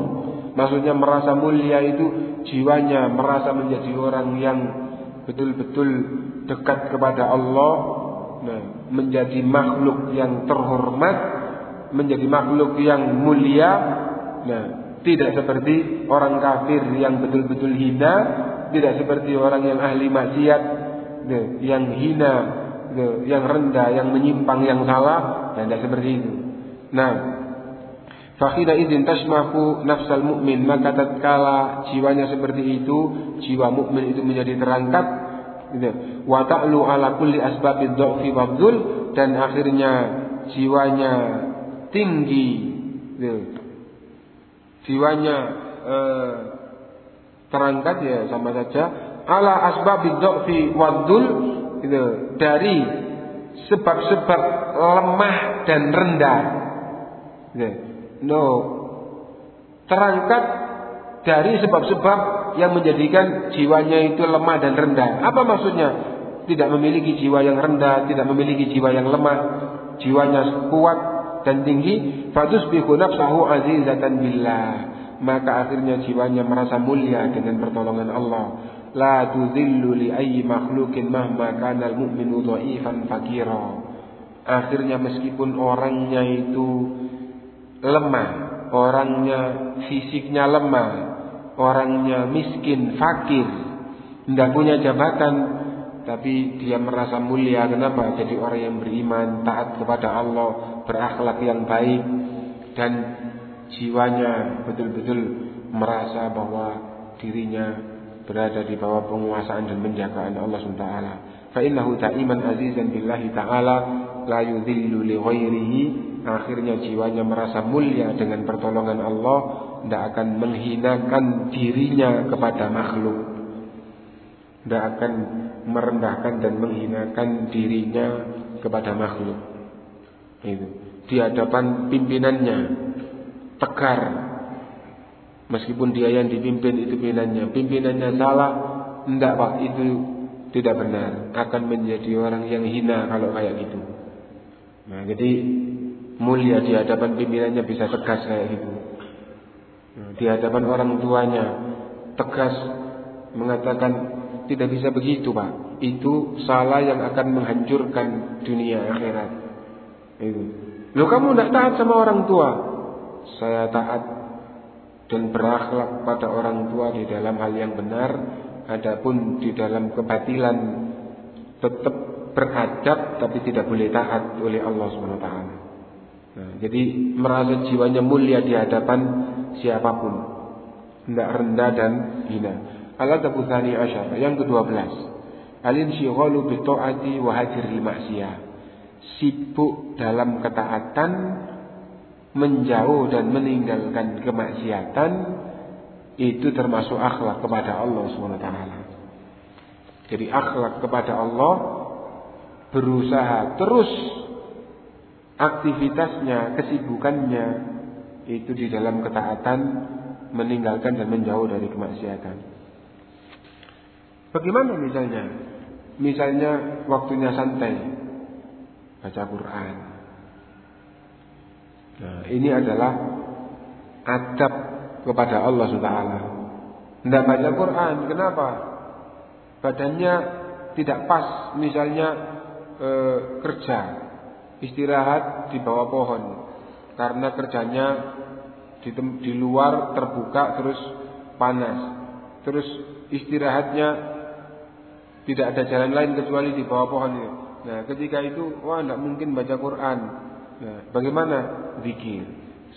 Maksudnya merasa mulia itu jiwanya merasa menjadi orang yang betul-betul dekat kepada Allah, nah, menjadi makhluk yang terhormat, menjadi makhluk yang mulia. Nah, tidak seperti orang kafir yang betul-betul hina, tidak seperti orang yang ahli maksiat, nah, yang hina, nah, yang rendah, yang menyimpang, yang salah, dan tidak seperti itu. Nah, Fakhina izin tashmahu nafsal mukmin maka tatkala jiwanya seperti itu, jiwa mukmin itu menjadi terangkat. Gitu. Wa ta'lu ala kulli asbabid dha'fi wabdul dan akhirnya jiwanya tinggi. Gitu. Jiwanya eh, terangkat ya sama saja ala asbabid dha'fi wabdul gitu. dari sebab-sebab lemah dan rendah gitu No. Terangkat dari sebab-sebab yang menjadikan jiwanya itu lemah dan rendah. Apa maksudnya? Tidak memiliki jiwa yang rendah, tidak memiliki jiwa yang lemah, jiwanya kuat dan tinggi. Fatusbihu nafsahu azizatan billah. Maka akhirnya jiwanya merasa mulia dengan pertolongan Allah. La tuzillu li ayyi makhlukin mahma kana al-mu'minu dha'ifan fakira. Akhirnya meskipun orangnya itu lemah, orangnya fisiknya lemah, orangnya miskin, fakir, tidak punya jabatan, tapi dia merasa mulia. Kenapa? Jadi orang yang beriman, taat kepada Allah, berakhlak yang baik, dan jiwanya betul-betul merasa bahwa dirinya berada di bawah penguasaan dan penjagaan Allah SWT. Fa'innahu ta'iman azizan billahi ta'ala la yudhillu li ghairihi akhirnya jiwanya merasa mulia dengan pertolongan Allah, tidak akan menghinakan dirinya kepada makhluk, tidak akan merendahkan dan menghinakan dirinya kepada makhluk. Itu di hadapan pimpinannya tegar, meskipun dia yang dipimpin itu pimpinannya, pimpinannya salah, tidak pak itu tidak benar, akan menjadi orang yang hina kalau kayak gitu. Nah, jadi mulia di hadapan pimpinannya bisa tegas kayak gitu. Di hadapan orang tuanya tegas mengatakan tidak bisa begitu pak. Itu salah yang akan menghancurkan dunia akhirat. Itu. Lo kamu tidak taat sama orang tua. Saya taat dan berakhlak pada orang tua di dalam hal yang benar. Adapun di dalam kebatilan tetap beradab tapi tidak boleh taat oleh Allah taala. Nah, jadi merasa jiwanya mulia di hadapan siapa pun. Tidak rendah dan hina. Al-adabu tsani asyar. Yang ke-12. Al-insyighalu bi ta'ati wa hajril maksiyah. Sibuk dalam ketaatan, menjauh dan meninggalkan kemaksiatan itu termasuk akhlak kepada Allah SWT. Jadi akhlak kepada Allah berusaha terus aktivitasnya, kesibukannya itu di dalam ketaatan meninggalkan dan menjauh dari kemaksiatan. Bagaimana misalnya? Misalnya waktunya santai baca Quran. Nah, ini adalah adab kepada Allah Subhanahu Tidak baca Quran, kenapa? Badannya tidak pas, misalnya e, kerja, istirahat di bawah pohon karena kerjanya di, di luar terbuka terus panas terus istirahatnya tidak ada jalan lain kecuali di bawah pohon itu. Nah, ketika itu wah tidak mungkin baca Quran. Nah, bagaimana zikir?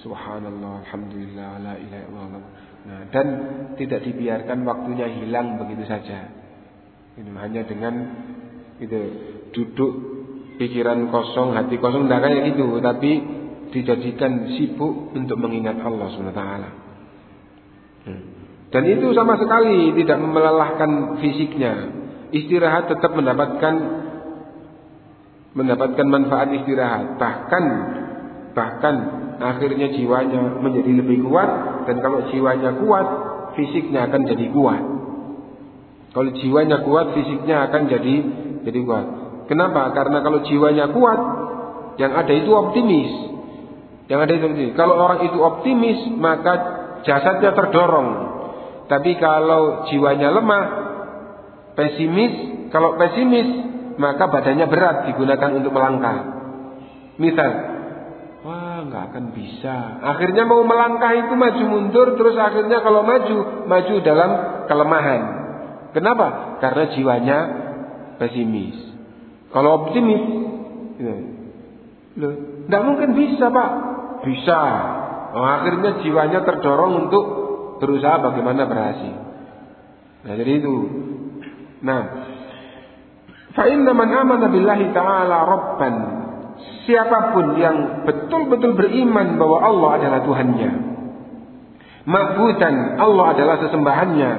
Subhanallah, alhamdulillah, la ilaha illallah. Nah, dan tidak dibiarkan waktunya hilang begitu saja. Ini hanya dengan itu duduk pikiran kosong, hati kosong, tidak kayak gitu, tapi dijadikan sibuk untuk mengingat Allah SWT. Hmm. Dan itu sama sekali tidak melelahkan fisiknya. Istirahat tetap mendapatkan mendapatkan manfaat istirahat. Bahkan bahkan akhirnya jiwanya menjadi lebih kuat dan kalau jiwanya kuat, fisiknya akan jadi kuat. Kalau jiwanya kuat, fisiknya akan jadi jadi kuat. Kenapa? Karena kalau jiwanya kuat, yang ada itu optimis. Yang ada itu optimis. Kalau orang itu optimis, maka jasadnya terdorong. Tapi kalau jiwanya lemah, pesimis, kalau pesimis, maka badannya berat digunakan untuk melangkah. Misal, wah nggak akan bisa. Akhirnya mau melangkah itu maju mundur, terus akhirnya kalau maju, maju dalam kelemahan. Kenapa? Karena jiwanya pesimis. Kalau optimis, ya, loh, nggak mungkin bisa pak. Bisa. Oh, akhirnya jiwanya terdorong untuk berusaha bagaimana berhasil. Nah jadi itu. Nah, Fa'inna man amana billahi ta'ala rabban. Siapa pun yang betul-betul beriman bahwa Allah adalah Tuhannya. Ma'budan, Allah adalah sesembahannya.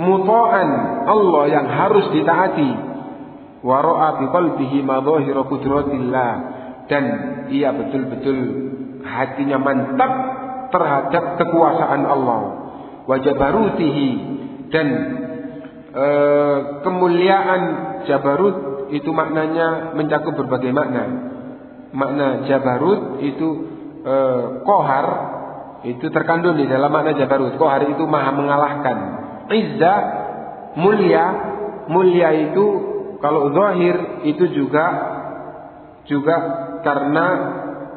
Muta'an, Allah yang harus ditaati. Waro'a bi qalbihi madhahira kudratillah. Dan ia betul-betul hatinya mantap terhadap kekuasaan Allah. Wajabarutihi dan e, kemuliaan Jabarut itu maknanya mencakup berbagai makna. Makna Jabarut itu e, kohar itu terkandung di dalam makna Jabarut. Kohar itu maha mengalahkan. Izzah mulia, mulia itu kalau zahir itu juga juga karena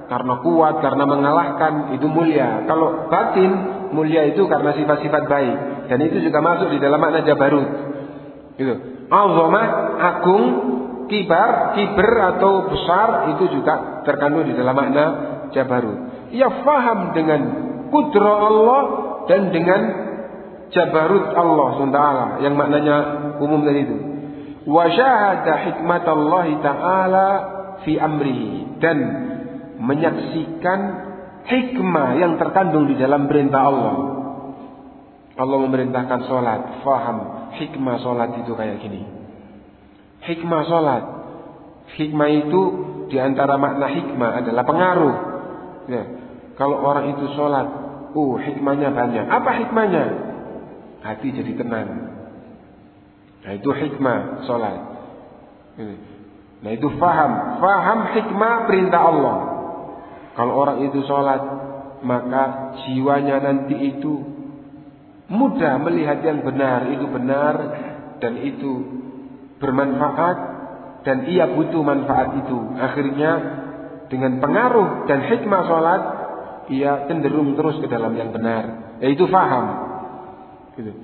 karena kuat, karena mengalahkan itu mulia. Kalau batin mulia itu karena sifat-sifat baik dan itu juga masuk di dalam makna Jabarut. Gitu. Azamah agung, kibar, kiber atau besar itu juga terkandung di dalam makna jabarut. Ia faham dengan kudro Allah dan dengan jabarut Allah SWT yang maknanya umum tadi itu. Wa syahada hikmat Allah Ta'ala fi amrihi dan menyaksikan hikmah yang terkandung di dalam perintah Allah. Allah memerintahkan sholat, faham hikmah sholat itu kayak gini. Hikmah sholat. Hikmah itu di antara makna hikmah adalah pengaruh. Ya. Kalau orang itu sholat, uh hikmahnya banyak. Apa hikmahnya? Hati jadi tenang. Nah itu hikmah sholat. Nah itu faham. Faham hikmah perintah Allah. Kalau orang itu sholat, maka jiwanya nanti itu mudah melihat yang benar itu benar dan itu bermanfaat dan ia butuh manfaat itu. Akhirnya dengan pengaruh dan hikmah sholat ia cenderung terus ke dalam yang benar, yaitu faham. Gitu.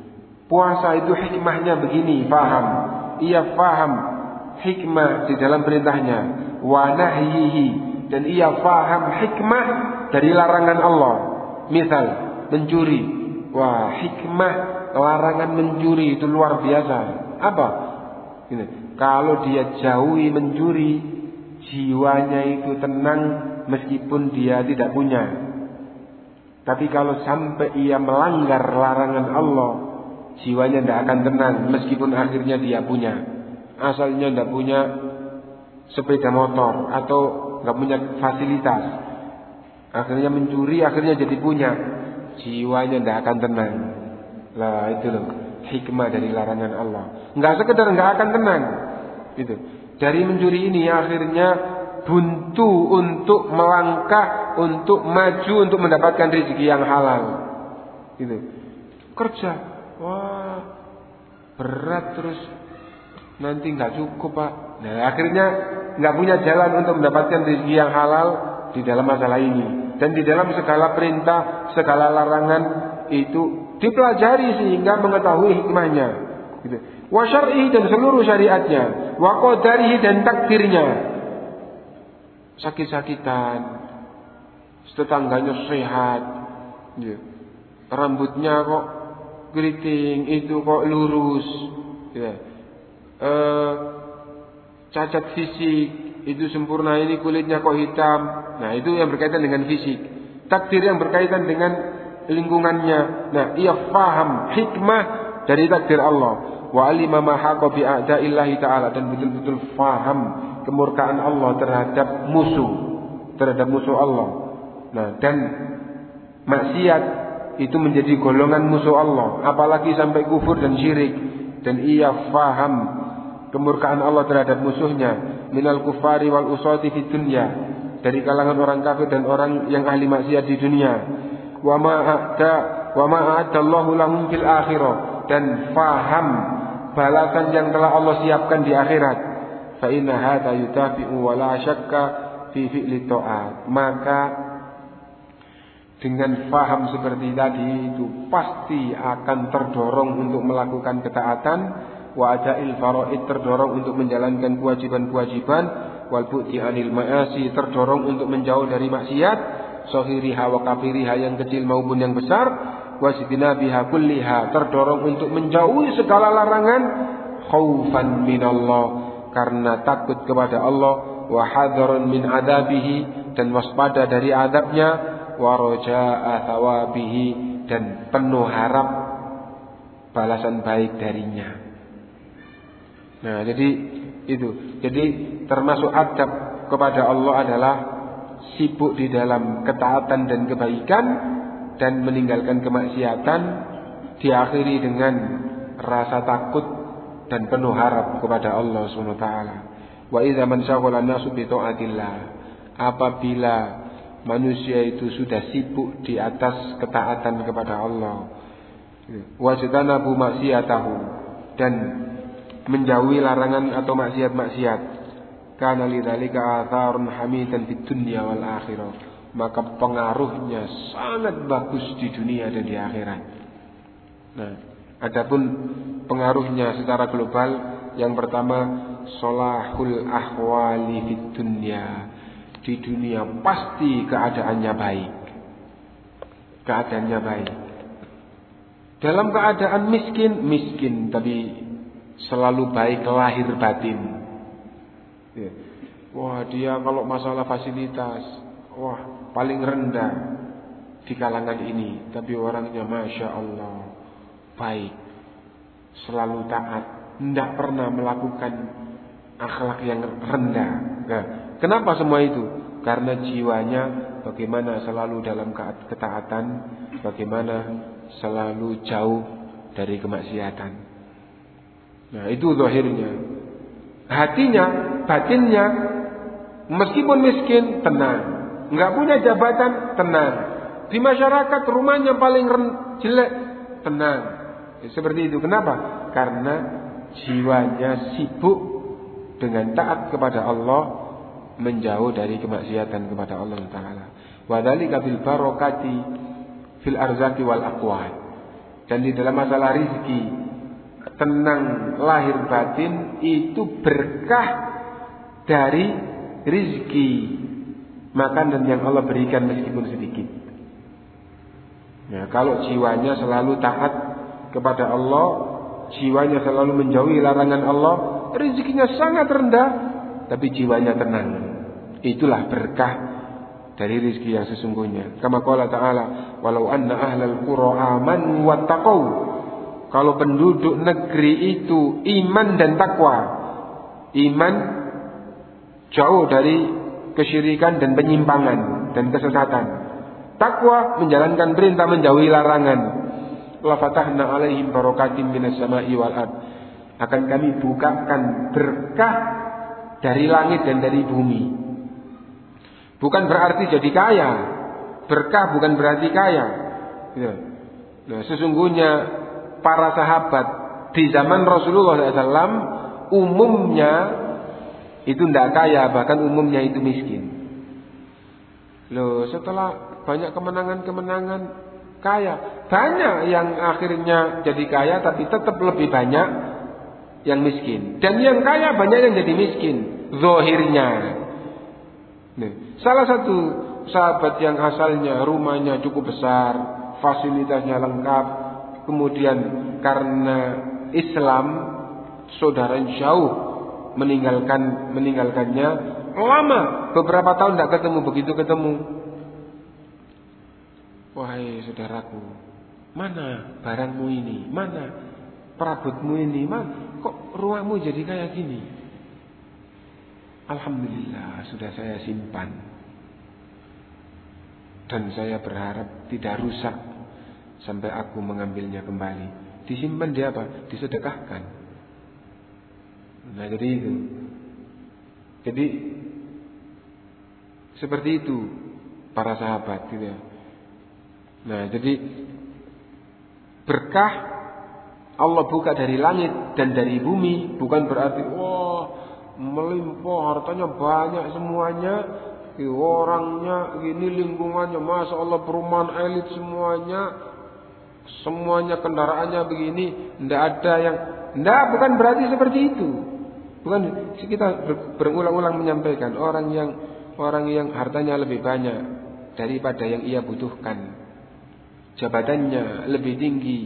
Puasa itu hikmahnya begini, faham. Ia faham hikmah di dalam perintahnya, wa dan ia faham hikmah dari larangan Allah. Misal mencuri, Wah, hikmah larangan mencuri itu luar biasa. Apa? Ini, kalau dia jauhi mencuri, jiwanya itu tenang meskipun dia tidak punya. Tapi kalau sampai ia melanggar larangan Allah, jiwanya tidak akan tenang meskipun akhirnya dia punya. Asalnya tidak punya sepeda motor atau nggak punya fasilitas. Akhirnya mencuri, akhirnya jadi punya jiwanya tidak akan tenang. Lah itu loh hikmah dari larangan Allah. Enggak sekedar enggak akan tenang. Gitu. Dari mencuri ini akhirnya buntu untuk melangkah, untuk maju, untuk mendapatkan rezeki yang halal. Gitu. Kerja, wah berat terus nanti nggak cukup pak. Nah akhirnya nggak punya jalan untuk mendapatkan rezeki yang halal di dalam masalah ini. Dan di dalam segala perintah, segala larangan itu dipelajari sehingga mengetahui hikmahnya. Gitu. Syar'i dan seluruh syariatnya, wa qadarihi dan takdirnya. Sakit-sakitan, tetangganya sehat, gitu. rambutnya kok keriting, itu kok lurus, ya. E, cacat fisik, itu sempurna ini kulitnya kok hitam. Nah, itu yang berkaitan dengan fisik. Takdir yang berkaitan dengan lingkungannya. Nah, ia faham hikmah dari takdir Allah. Wa alima ta'ala dan betul-betul faham kemurkaan Allah terhadap musuh, terhadap musuh Allah. Nah, dan maksiat itu menjadi golongan musuh Allah, apalagi sampai kufur dan syirik dan ia faham kemurkaan Allah terhadap musuhnya minal kufari wal usati fid dunya dari kalangan orang kafir dan orang yang ahli maksiat di dunia. Wa ma a'ta wa ma a'adallahu lahum fil akhirah dan faham balasan yang telah Allah siapkan di akhirat. Fa inna hadza yutafi'u wa la syakka fi fi'li ta'at. Maka dengan faham seperti tadi itu pasti akan terdorong untuk melakukan ketaatan wa ajail faraid terdorong untuk menjalankan kewajiban-kewajiban wal bu'ti anil ma'asi terdorong untuk menjauh dari maksiat sahiriha wa kafiriha yang kecil maupun yang besar wasitinabiha kulliha terdorong untuk menjauhi segala larangan khaufan minallah karena takut kepada Allah wa hadaran min adabihi dan waspada dari adabnya waraja'a thawabihi dan penuh harap balasan baik darinya. Nah, jadi itu. Jadi termasuk adab kepada Allah adalah sibuk di dalam ketaatan dan kebaikan dan meninggalkan kemaksiatan diakhiri dengan rasa takut dan penuh harap kepada Allah Subhanahu wa taala. Wa idza man syaghala nasu bi apabila manusia itu sudah sibuk di atas ketaatan kepada Allah. Wajtanabu maksiatahu dan menjauhi larangan atau maksiat-maksiat. Karena lidzalika atharun hamidan di dunia wal akhirah. Maka pengaruhnya sangat bagus di dunia dan di akhirat. Nah, adapun pengaruhnya secara global yang pertama solahul ahwali fid dunya di dunia pasti keadaannya baik. Keadaannya baik. Dalam keadaan miskin, miskin tapi selalu baik lahir batin. Ya. Wah dia kalau masalah fasilitas, wah paling rendah di kalangan ini. Tapi orangnya masya Allah baik, selalu taat, tidak pernah melakukan akhlak yang rendah. Nah, kenapa semua itu? Karena jiwanya bagaimana selalu dalam ketaatan, bagaimana selalu jauh dari kemaksiatan. Nah, itu zahirnya. Hatinya, batinnya meskipun miskin tenang, nggak punya jabatan tenang. Di masyarakat rumahnya paling jelek tenang. Ya, seperti itu. Kenapa? Karena jiwanya sibuk dengan taat kepada Allah menjauh dari kemaksiatan kepada Allah taala. Wa dzalika bil barakati fil arzaki wal aqwat. Dan di dalam masalah rizki tenang lahir batin itu berkah dari rizki makanan yang Allah berikan meskipun sedikit. Ya, kalau jiwanya selalu taat kepada Allah, jiwanya selalu menjauhi larangan Allah, rezekinya sangat rendah, tapi jiwanya tenang. Itulah berkah dari rezeki yang sesungguhnya. Kama qala ta'ala, walau anna ahlal qura aman wattaqau. Kalau penduduk negeri itu iman dan takwa. Iman jauh dari kesyirikan dan penyimpangan dan kesesatan. Takwa menjalankan perintah menjauhi larangan. La fatahna alaihim barakatim minas sama'i wal ard akan kami bukakan berkah dari langit dan dari bumi. Bukan berarti jadi kaya. Berkah bukan berarti kaya. Ya. Nah, sesungguhnya para sahabat di zaman Rasulullah SAW umumnya itu tidak kaya, bahkan umumnya itu miskin. Loh, setelah banyak kemenangan-kemenangan kaya, banyak yang akhirnya jadi kaya tapi tetap lebih banyak yang miskin. Dan yang kaya banyak yang jadi miskin. Zohirnya. Nih, salah satu sahabat yang asalnya rumahnya cukup besar, fasilitasnya lengkap, kemudian karena Islam saudara jauh meninggalkan meninggalkannya lama beberapa tahun tidak ketemu begitu ketemu wahai saudaraku mana barangmu ini mana perabotmu ini mana kok rumahmu jadi kayak gini? Alhamdulillah sudah saya simpan. Dan saya berharap tidak rusak sampai aku mengambilnya kembali. Disimpan dia apa? Disedekahkan. Nah jadi itu. Jadi seperti itu para sahabat gitu ya. Nah, jadi berkah Allah buka dari langit dan dari bumi bukan berarti wah melimpah hartanya banyak semuanya orangnya gini lingkungannya masa Allah perumahan elit semuanya semuanya kendaraannya begini tidak ada yang tidak bukan berarti seperti itu. Bukan kita berulang-ulang menyampaikan orang yang orang yang hartanya lebih banyak daripada yang ia butuhkan. Jabatannya lebih tinggi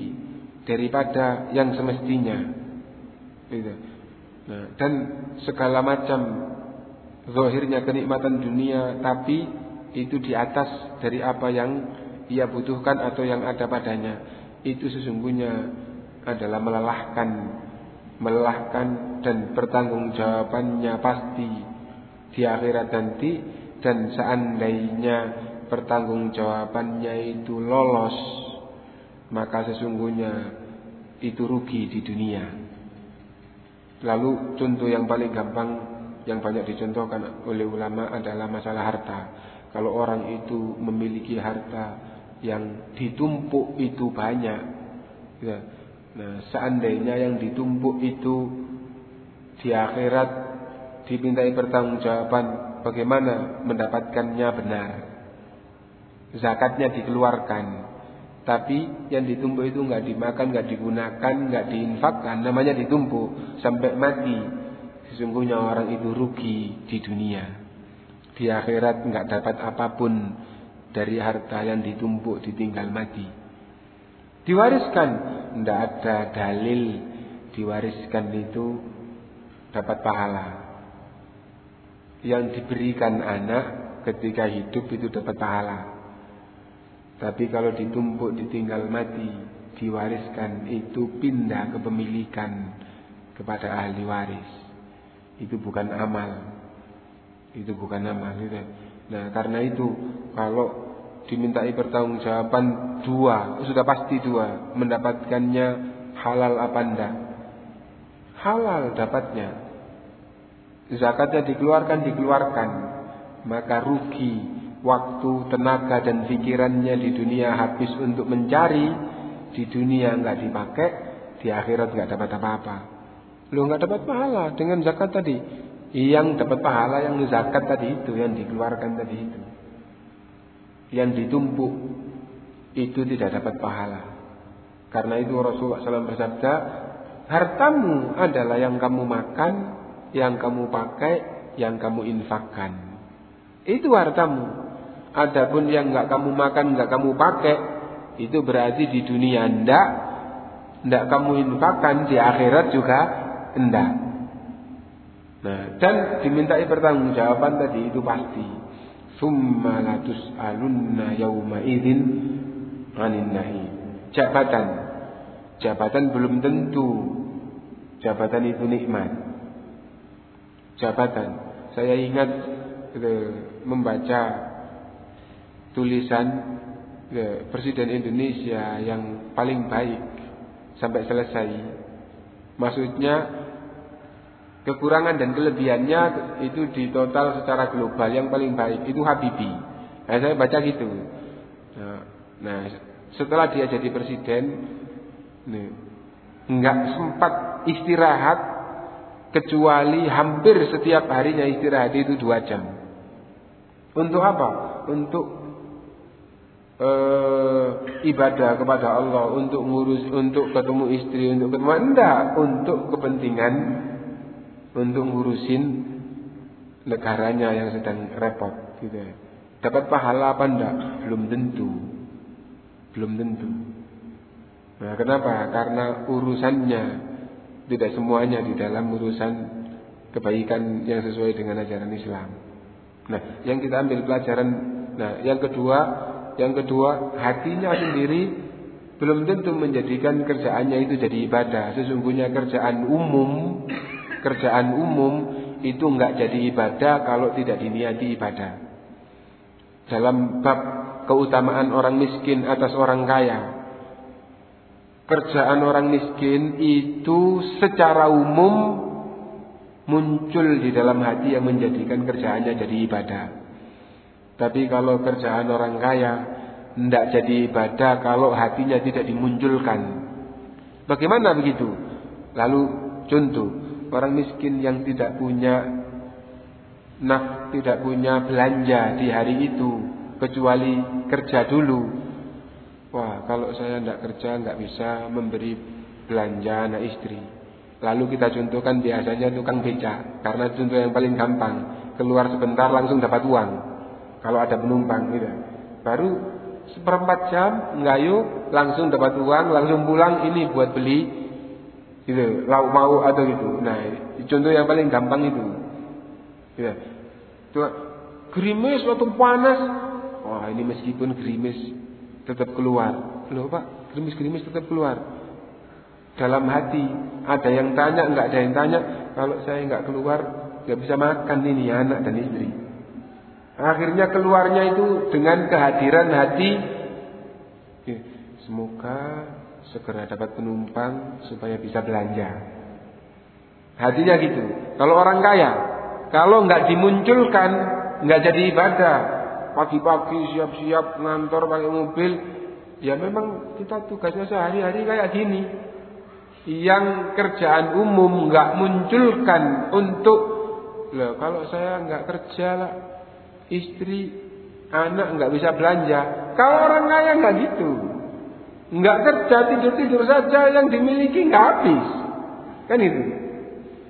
daripada yang semestinya. Gitu. nah, dan segala macam zahirnya kenikmatan dunia tapi itu di atas dari apa yang ia butuhkan atau yang ada padanya itu sesungguhnya adalah melelahkan melelahkan dan pertanggungjawabannya pasti di akhirat nanti dan seandainya pertanggungjawabannya itu lolos maka sesungguhnya itu rugi di dunia lalu contoh yang paling gampang yang banyak dicontohkan oleh ulama adalah masalah harta. Kalau orang itu memiliki harta yang ditumpuk itu banyak, ya. nah seandainya yang ditumpuk itu di akhirat dimintai pertanggungjawaban bagaimana mendapatkannya benar, zakatnya dikeluarkan, tapi yang ditumpuk itu nggak dimakan, nggak digunakan, nggak diinfakkan, namanya ditumpuk sampai mati. Sesungguhnya orang itu rugi di dunia. Di akhirat nggak dapat apa pun dari harta yang ditumpuk ditinggal mati. Diwariskan, tidak ada dalil diwariskan itu dapat pahala. Yang diberikan anak ketika hidup itu dapat pahala. Tapi kalau ditumpuk ditinggal mati, diwariskan itu pindah kepemilikan kepada ahli waris itu bukan amal. Itu bukan amal. Gitu. Nah, karena itu kalau dimintai pertanggungjawaban dua, sudah pasti dua, mendapatkannya halal apa enggak? Halal dapatnya. Zakatnya dikeluarkan, dikeluarkan. Maka rugi waktu, tenaga dan pikirannya di dunia habis untuk mencari, di dunia enggak dipakai, di akhirat enggak dapat apa-apa. Lu nggak dapat pahala dengan zakat tadi. Yang dapat pahala yang zakat tadi itu, yang dikeluarkan tadi itu. Yang ditumpuk itu tidak dapat pahala. Karena itu Rasulullah SAW bersabda, hartamu adalah yang kamu makan, yang kamu pakai, yang kamu infakkan. Itu hartamu. Adapun yang nggak kamu makan, nggak kamu pakai, itu berarti di dunia ndak, ndak kamu infakkan di akhirat juga enggak. Nah, dan dimintai pertanggungjawaban tadi itu pasti. Summa latus alunna yauma idzin anin nahi. Jabatan. Jabatan belum tentu. Jabatan itu nikmat. Jabatan. Saya ingat eh, membaca tulisan eh, Presiden Indonesia yang paling baik sampai selesai. Maksudnya Kekurangan dan kelebihannya itu di total secara global yang paling baik itu Habibi. Nah, saya baca gitu. Nah, nah setelah dia jadi presiden, nggak sempat istirahat kecuali hampir setiap harinya istirahat itu dua jam. Untuk apa? Untuk uh, ibadah kepada Allah, untuk ngurus, untuk ketemu istri, untuk ketemu enggak, untuk kepentingan untuk ngurusin negaranya yang sedang repot gitu ya. Dapat pahala apa enggak? Belum tentu. Belum tentu. Nah, kenapa? Karena urusannya tidak semuanya di dalam urusan kebaikan yang sesuai dengan ajaran Islam. Nah, yang kita ambil pelajaran nah, yang kedua, yang kedua, hatinya sendiri belum tentu menjadikan kerjaannya itu jadi ibadah. Sesungguhnya kerjaan umum kerjaan umum itu enggak jadi ibadah kalau tidak diniati ibadah. Dalam bab keutamaan orang miskin atas orang kaya. Kerjaan orang miskin itu secara umum muncul di dalam hati yang menjadikan kerjaannya jadi ibadah. Tapi kalau kerjaan orang kaya tidak jadi ibadah kalau hatinya tidak dimunculkan. Bagaimana begitu? Lalu contoh, orang miskin yang tidak punya nah tidak punya belanja di hari itu kecuali kerja dulu. Wah, kalau saya tidak kerja nggak bisa memberi belanja anak istri. Lalu kita contohkan biasanya tukang beca, karena contoh yang paling gampang. Keluar sebentar langsung dapat uang. Kalau ada penumpang gitu. Baru seperempat jam ngayu langsung dapat uang, langsung pulang ini buat beli gitu, lauk mau atau gitu. Nah, contoh yang paling gampang itu. Ya. Tuh, gerimis waktu panas. Wah, ini meskipun gerimis tetap keluar. Loh, Pak, gerimis-gerimis tetap keluar dalam hati. Ada yang tanya, nggak ada yang tanya. Kalau saya nggak keluar, nggak bisa makan ini anak dan istri. Akhirnya keluarnya itu dengan kehadiran hati. Semoga segera dapat penumpang supaya bisa belanja. Hatinya gitu. Kalau orang kaya, kalau nggak dimunculkan, nggak jadi ibadah. Pagi-pagi siap-siap ngantor pakai mobil, ya memang kita tugasnya sehari-hari kayak gini yang kerjaan umum nggak munculkan untuk loh kalau saya nggak kerja lah istri anak nggak bisa belanja kalau orang kaya nggak gitu nggak kerja tidur tidur saja yang dimiliki nggak habis kan itu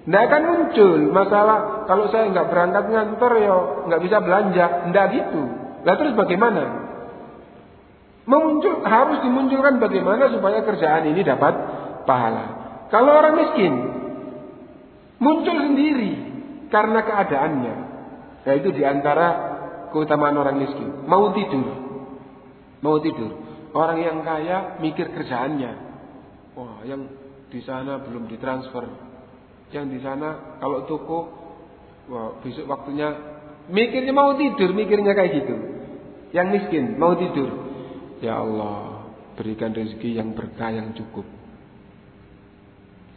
nggak akan muncul masalah kalau saya nggak berangkat ngantor ya nggak bisa belanja nggak gitu lah terus bagaimana memuncul harus dimunculkan bagaimana supaya kerjaan ini dapat pahala. Kalau orang miskin muncul sendiri karena keadaannya. Yaitu di antara keutamaan orang miskin. Mau tidur. Mau tidur. Orang yang kaya mikir kerjaannya. Wah, yang di sana belum ditransfer. Yang di sana kalau toko, wah besok waktunya mikirnya mau tidur, mikirnya kayak gitu. Yang miskin mau tidur. Ya Allah, berikan rezeki yang berkah yang cukup.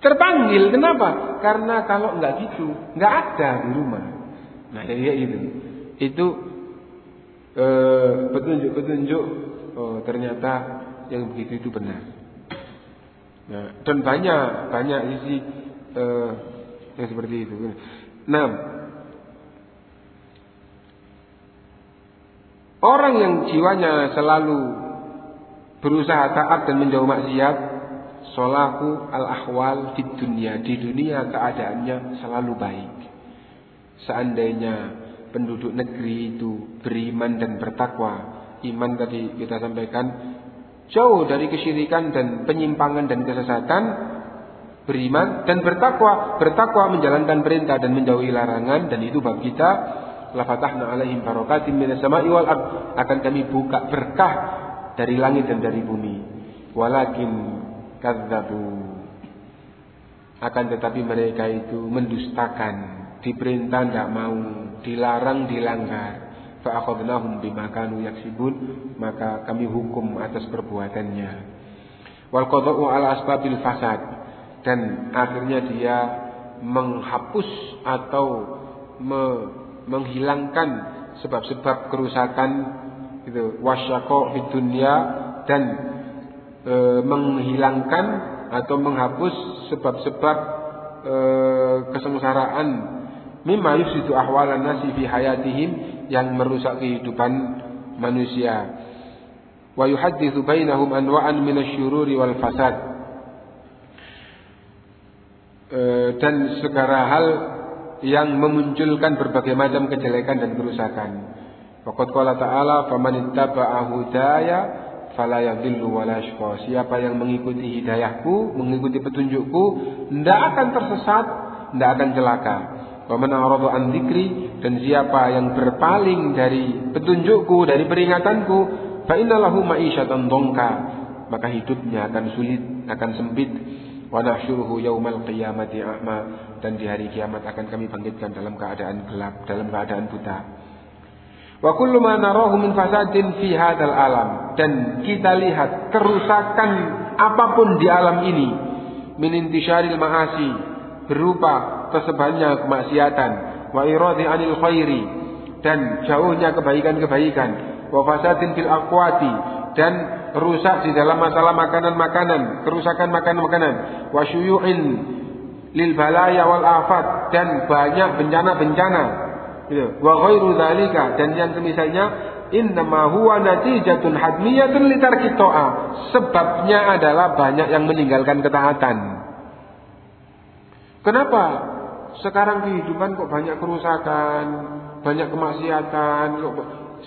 Terpanggil, kenapa? Karena kalau nggak gitu, nggak ada di rumah. Nah, ya itu. Itu petunjuk-petunjuk oh, ternyata yang begitu itu benar. Nah, dan banyak banyak isi uh, yang seperti itu. Nah, orang yang jiwanya selalu berusaha taat dan menjauh maksiat Solahu al-ahwal di dunia. Di dunia keadaannya selalu baik. Seandainya penduduk negeri itu beriman dan bertakwa. Iman tadi kita sampaikan jauh dari kesyirikan dan penyimpangan dan kesesatan. Beriman dan bertakwa. Bertakwa menjalankan perintah dan menjauhi larangan. Dan itu bab kita. Lafatahna alaihim barokatim minas sama'i wal Akan kami buka berkah dari langit dan dari bumi. Walakin kadzabu akan tetapi mereka itu mendustakan diperintah tidak mau dilarang dilanggar fa'akhadnahum bima kanu yaksibun maka kami hukum atas perbuatannya. Wal qada'u ala asbabil fasad dan akhirnya dia menghapus atau me, menghilangkan sebab-sebab kerusakan itu wasyaqo di dunia dan e, menghilangkan atau menghapus sebab-sebab e, kesengsaraan. Mimma yufsidu ahwalan nasi fi hayatihim yang merusak kehidupan manusia wa yuhadditsu bainahum anwa'an minasyururi wal fasad e, dan segala hal yang memunculkan berbagai macam kejelekan dan kerusakan. Waqad qala ta'ala faman ittaba'a hudaya fala yadhillu wala Siapa yang mengikuti hidayahku, mengikuti petunjukku, tidak akan tersesat, tidak akan celaka. Wa man an dzikri dan siapa yang berpaling dari petunjukku, dari peringatanku, fa innalahu ma'isyatan dongka, maka hidupnya akan sulit, akan sempit. Wa nahsyuruhu yaumal qiyamati a'ma dan di hari kiamat akan kami bangkitkan dalam keadaan gelap, dalam keadaan buta. Wa kullu ma fasadin fi hadzal alam dan kita lihat kerusakan apa pun di alam ini min intisyaril ma'asi berupa tersebarnya kemaksiatan wa iradi anil khairi dan jauhnya kebaikan-kebaikan wa fasadin fil aqwati dan rusak di dalam masalah makanan-makanan kerusakan makanan-makanan wa syuyu'in lil balaya wal afat dan banyak bencana-bencana gitu. wa ghairu dzalika dan yang semisalnya innama huwa natijatun hadmiyatun litarki ta'a sebabnya adalah banyak yang meninggalkan ketaatan kenapa sekarang kehidupan kok banyak kerusakan banyak kemaksiatan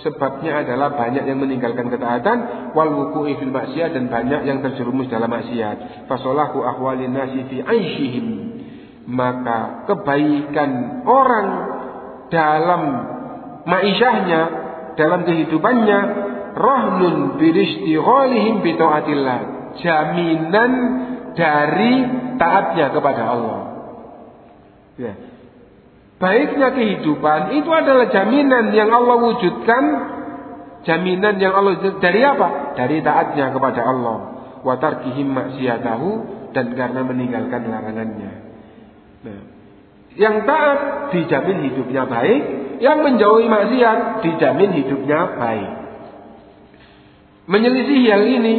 sebabnya adalah banyak yang meninggalkan ketaatan wal wuqu'i fil maksiat dan banyak yang terjerumus dalam maksiat fasolahu ahwalin nasi fi aishihim maka kebaikan orang dalam ma'isyahnya, dalam kehidupannya, rohnun biristighalihim bita'atillah. Jaminan dari taatnya kepada Allah. Ya. Baiknya kehidupan itu adalah jaminan yang Allah wujudkan. Jaminan yang Allah wujudkan dari apa? Dari taatnya kepada Allah. Watarkihim maksiatahu dan karena meninggalkan larangannya. Nah, yang taat dijamin hidupnya baik, yang menjauhi maksiat dijamin hidupnya baik. Menyelisih hal ini,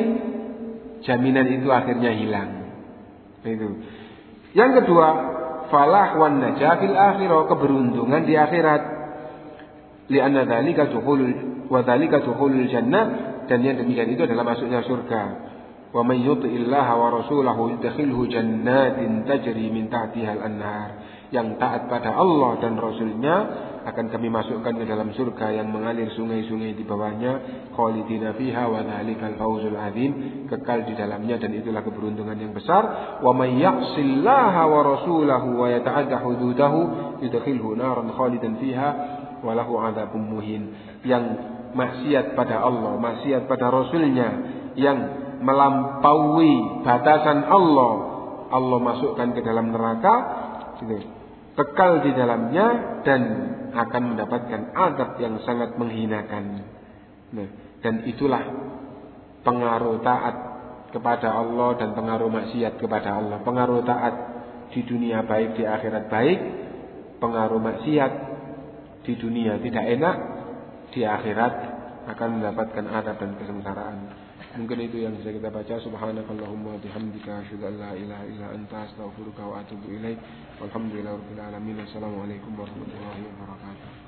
jaminan itu akhirnya hilang. Itu. Yang kedua, falah wan najah fil akhirah, keberuntungan di akhirat. Lianna dzalika dukhulul wa dzalika dukhulul jannah dan yang demikian itu adalah masuknya surga. Wa may yuti'illaha wa rasulahu yudkhilhu jannatin tajri min tahtiha al-anhar. Yang taat pada Allah dan Rasulnya akan kami masukkan ke dalam surga yang mengalir sungai-sungai di bawahnya khalidina fiha wa dzalikal fawzul azim kekal di dalamnya dan itulah keberuntungan yang besar. Wa may yaqsillaha wa rasulahu wa yata'adda hududahu yudkhilhu naran khalidan fiha wa lahu adzabun muhin. Yang maksiat pada Allah maksiat pada rasulnya yang melampaui batasan Allah, Allah masukkan ke dalam neraka, gitu. Kekal di dalamnya dan akan mendapatkan adab yang sangat menghinakan. Nah, dan itulah pengaruh taat kepada Allah dan pengaruh maksiat kepada Allah. Pengaruh taat di dunia baik, di akhirat baik. Pengaruh maksiat di dunia tidak enak, di akhirat akan mendapatkan adab dan kesengsaraan. Mungkin itu yang bisa kita baca. Subhanakallahumma bihamdika asyhadu an la ilaha illa anta astaghfiruka wa atubu ilaik. Walhamdulillahirabbil alamin. Wassalamualaikum warahmatullahi wabarakatuh.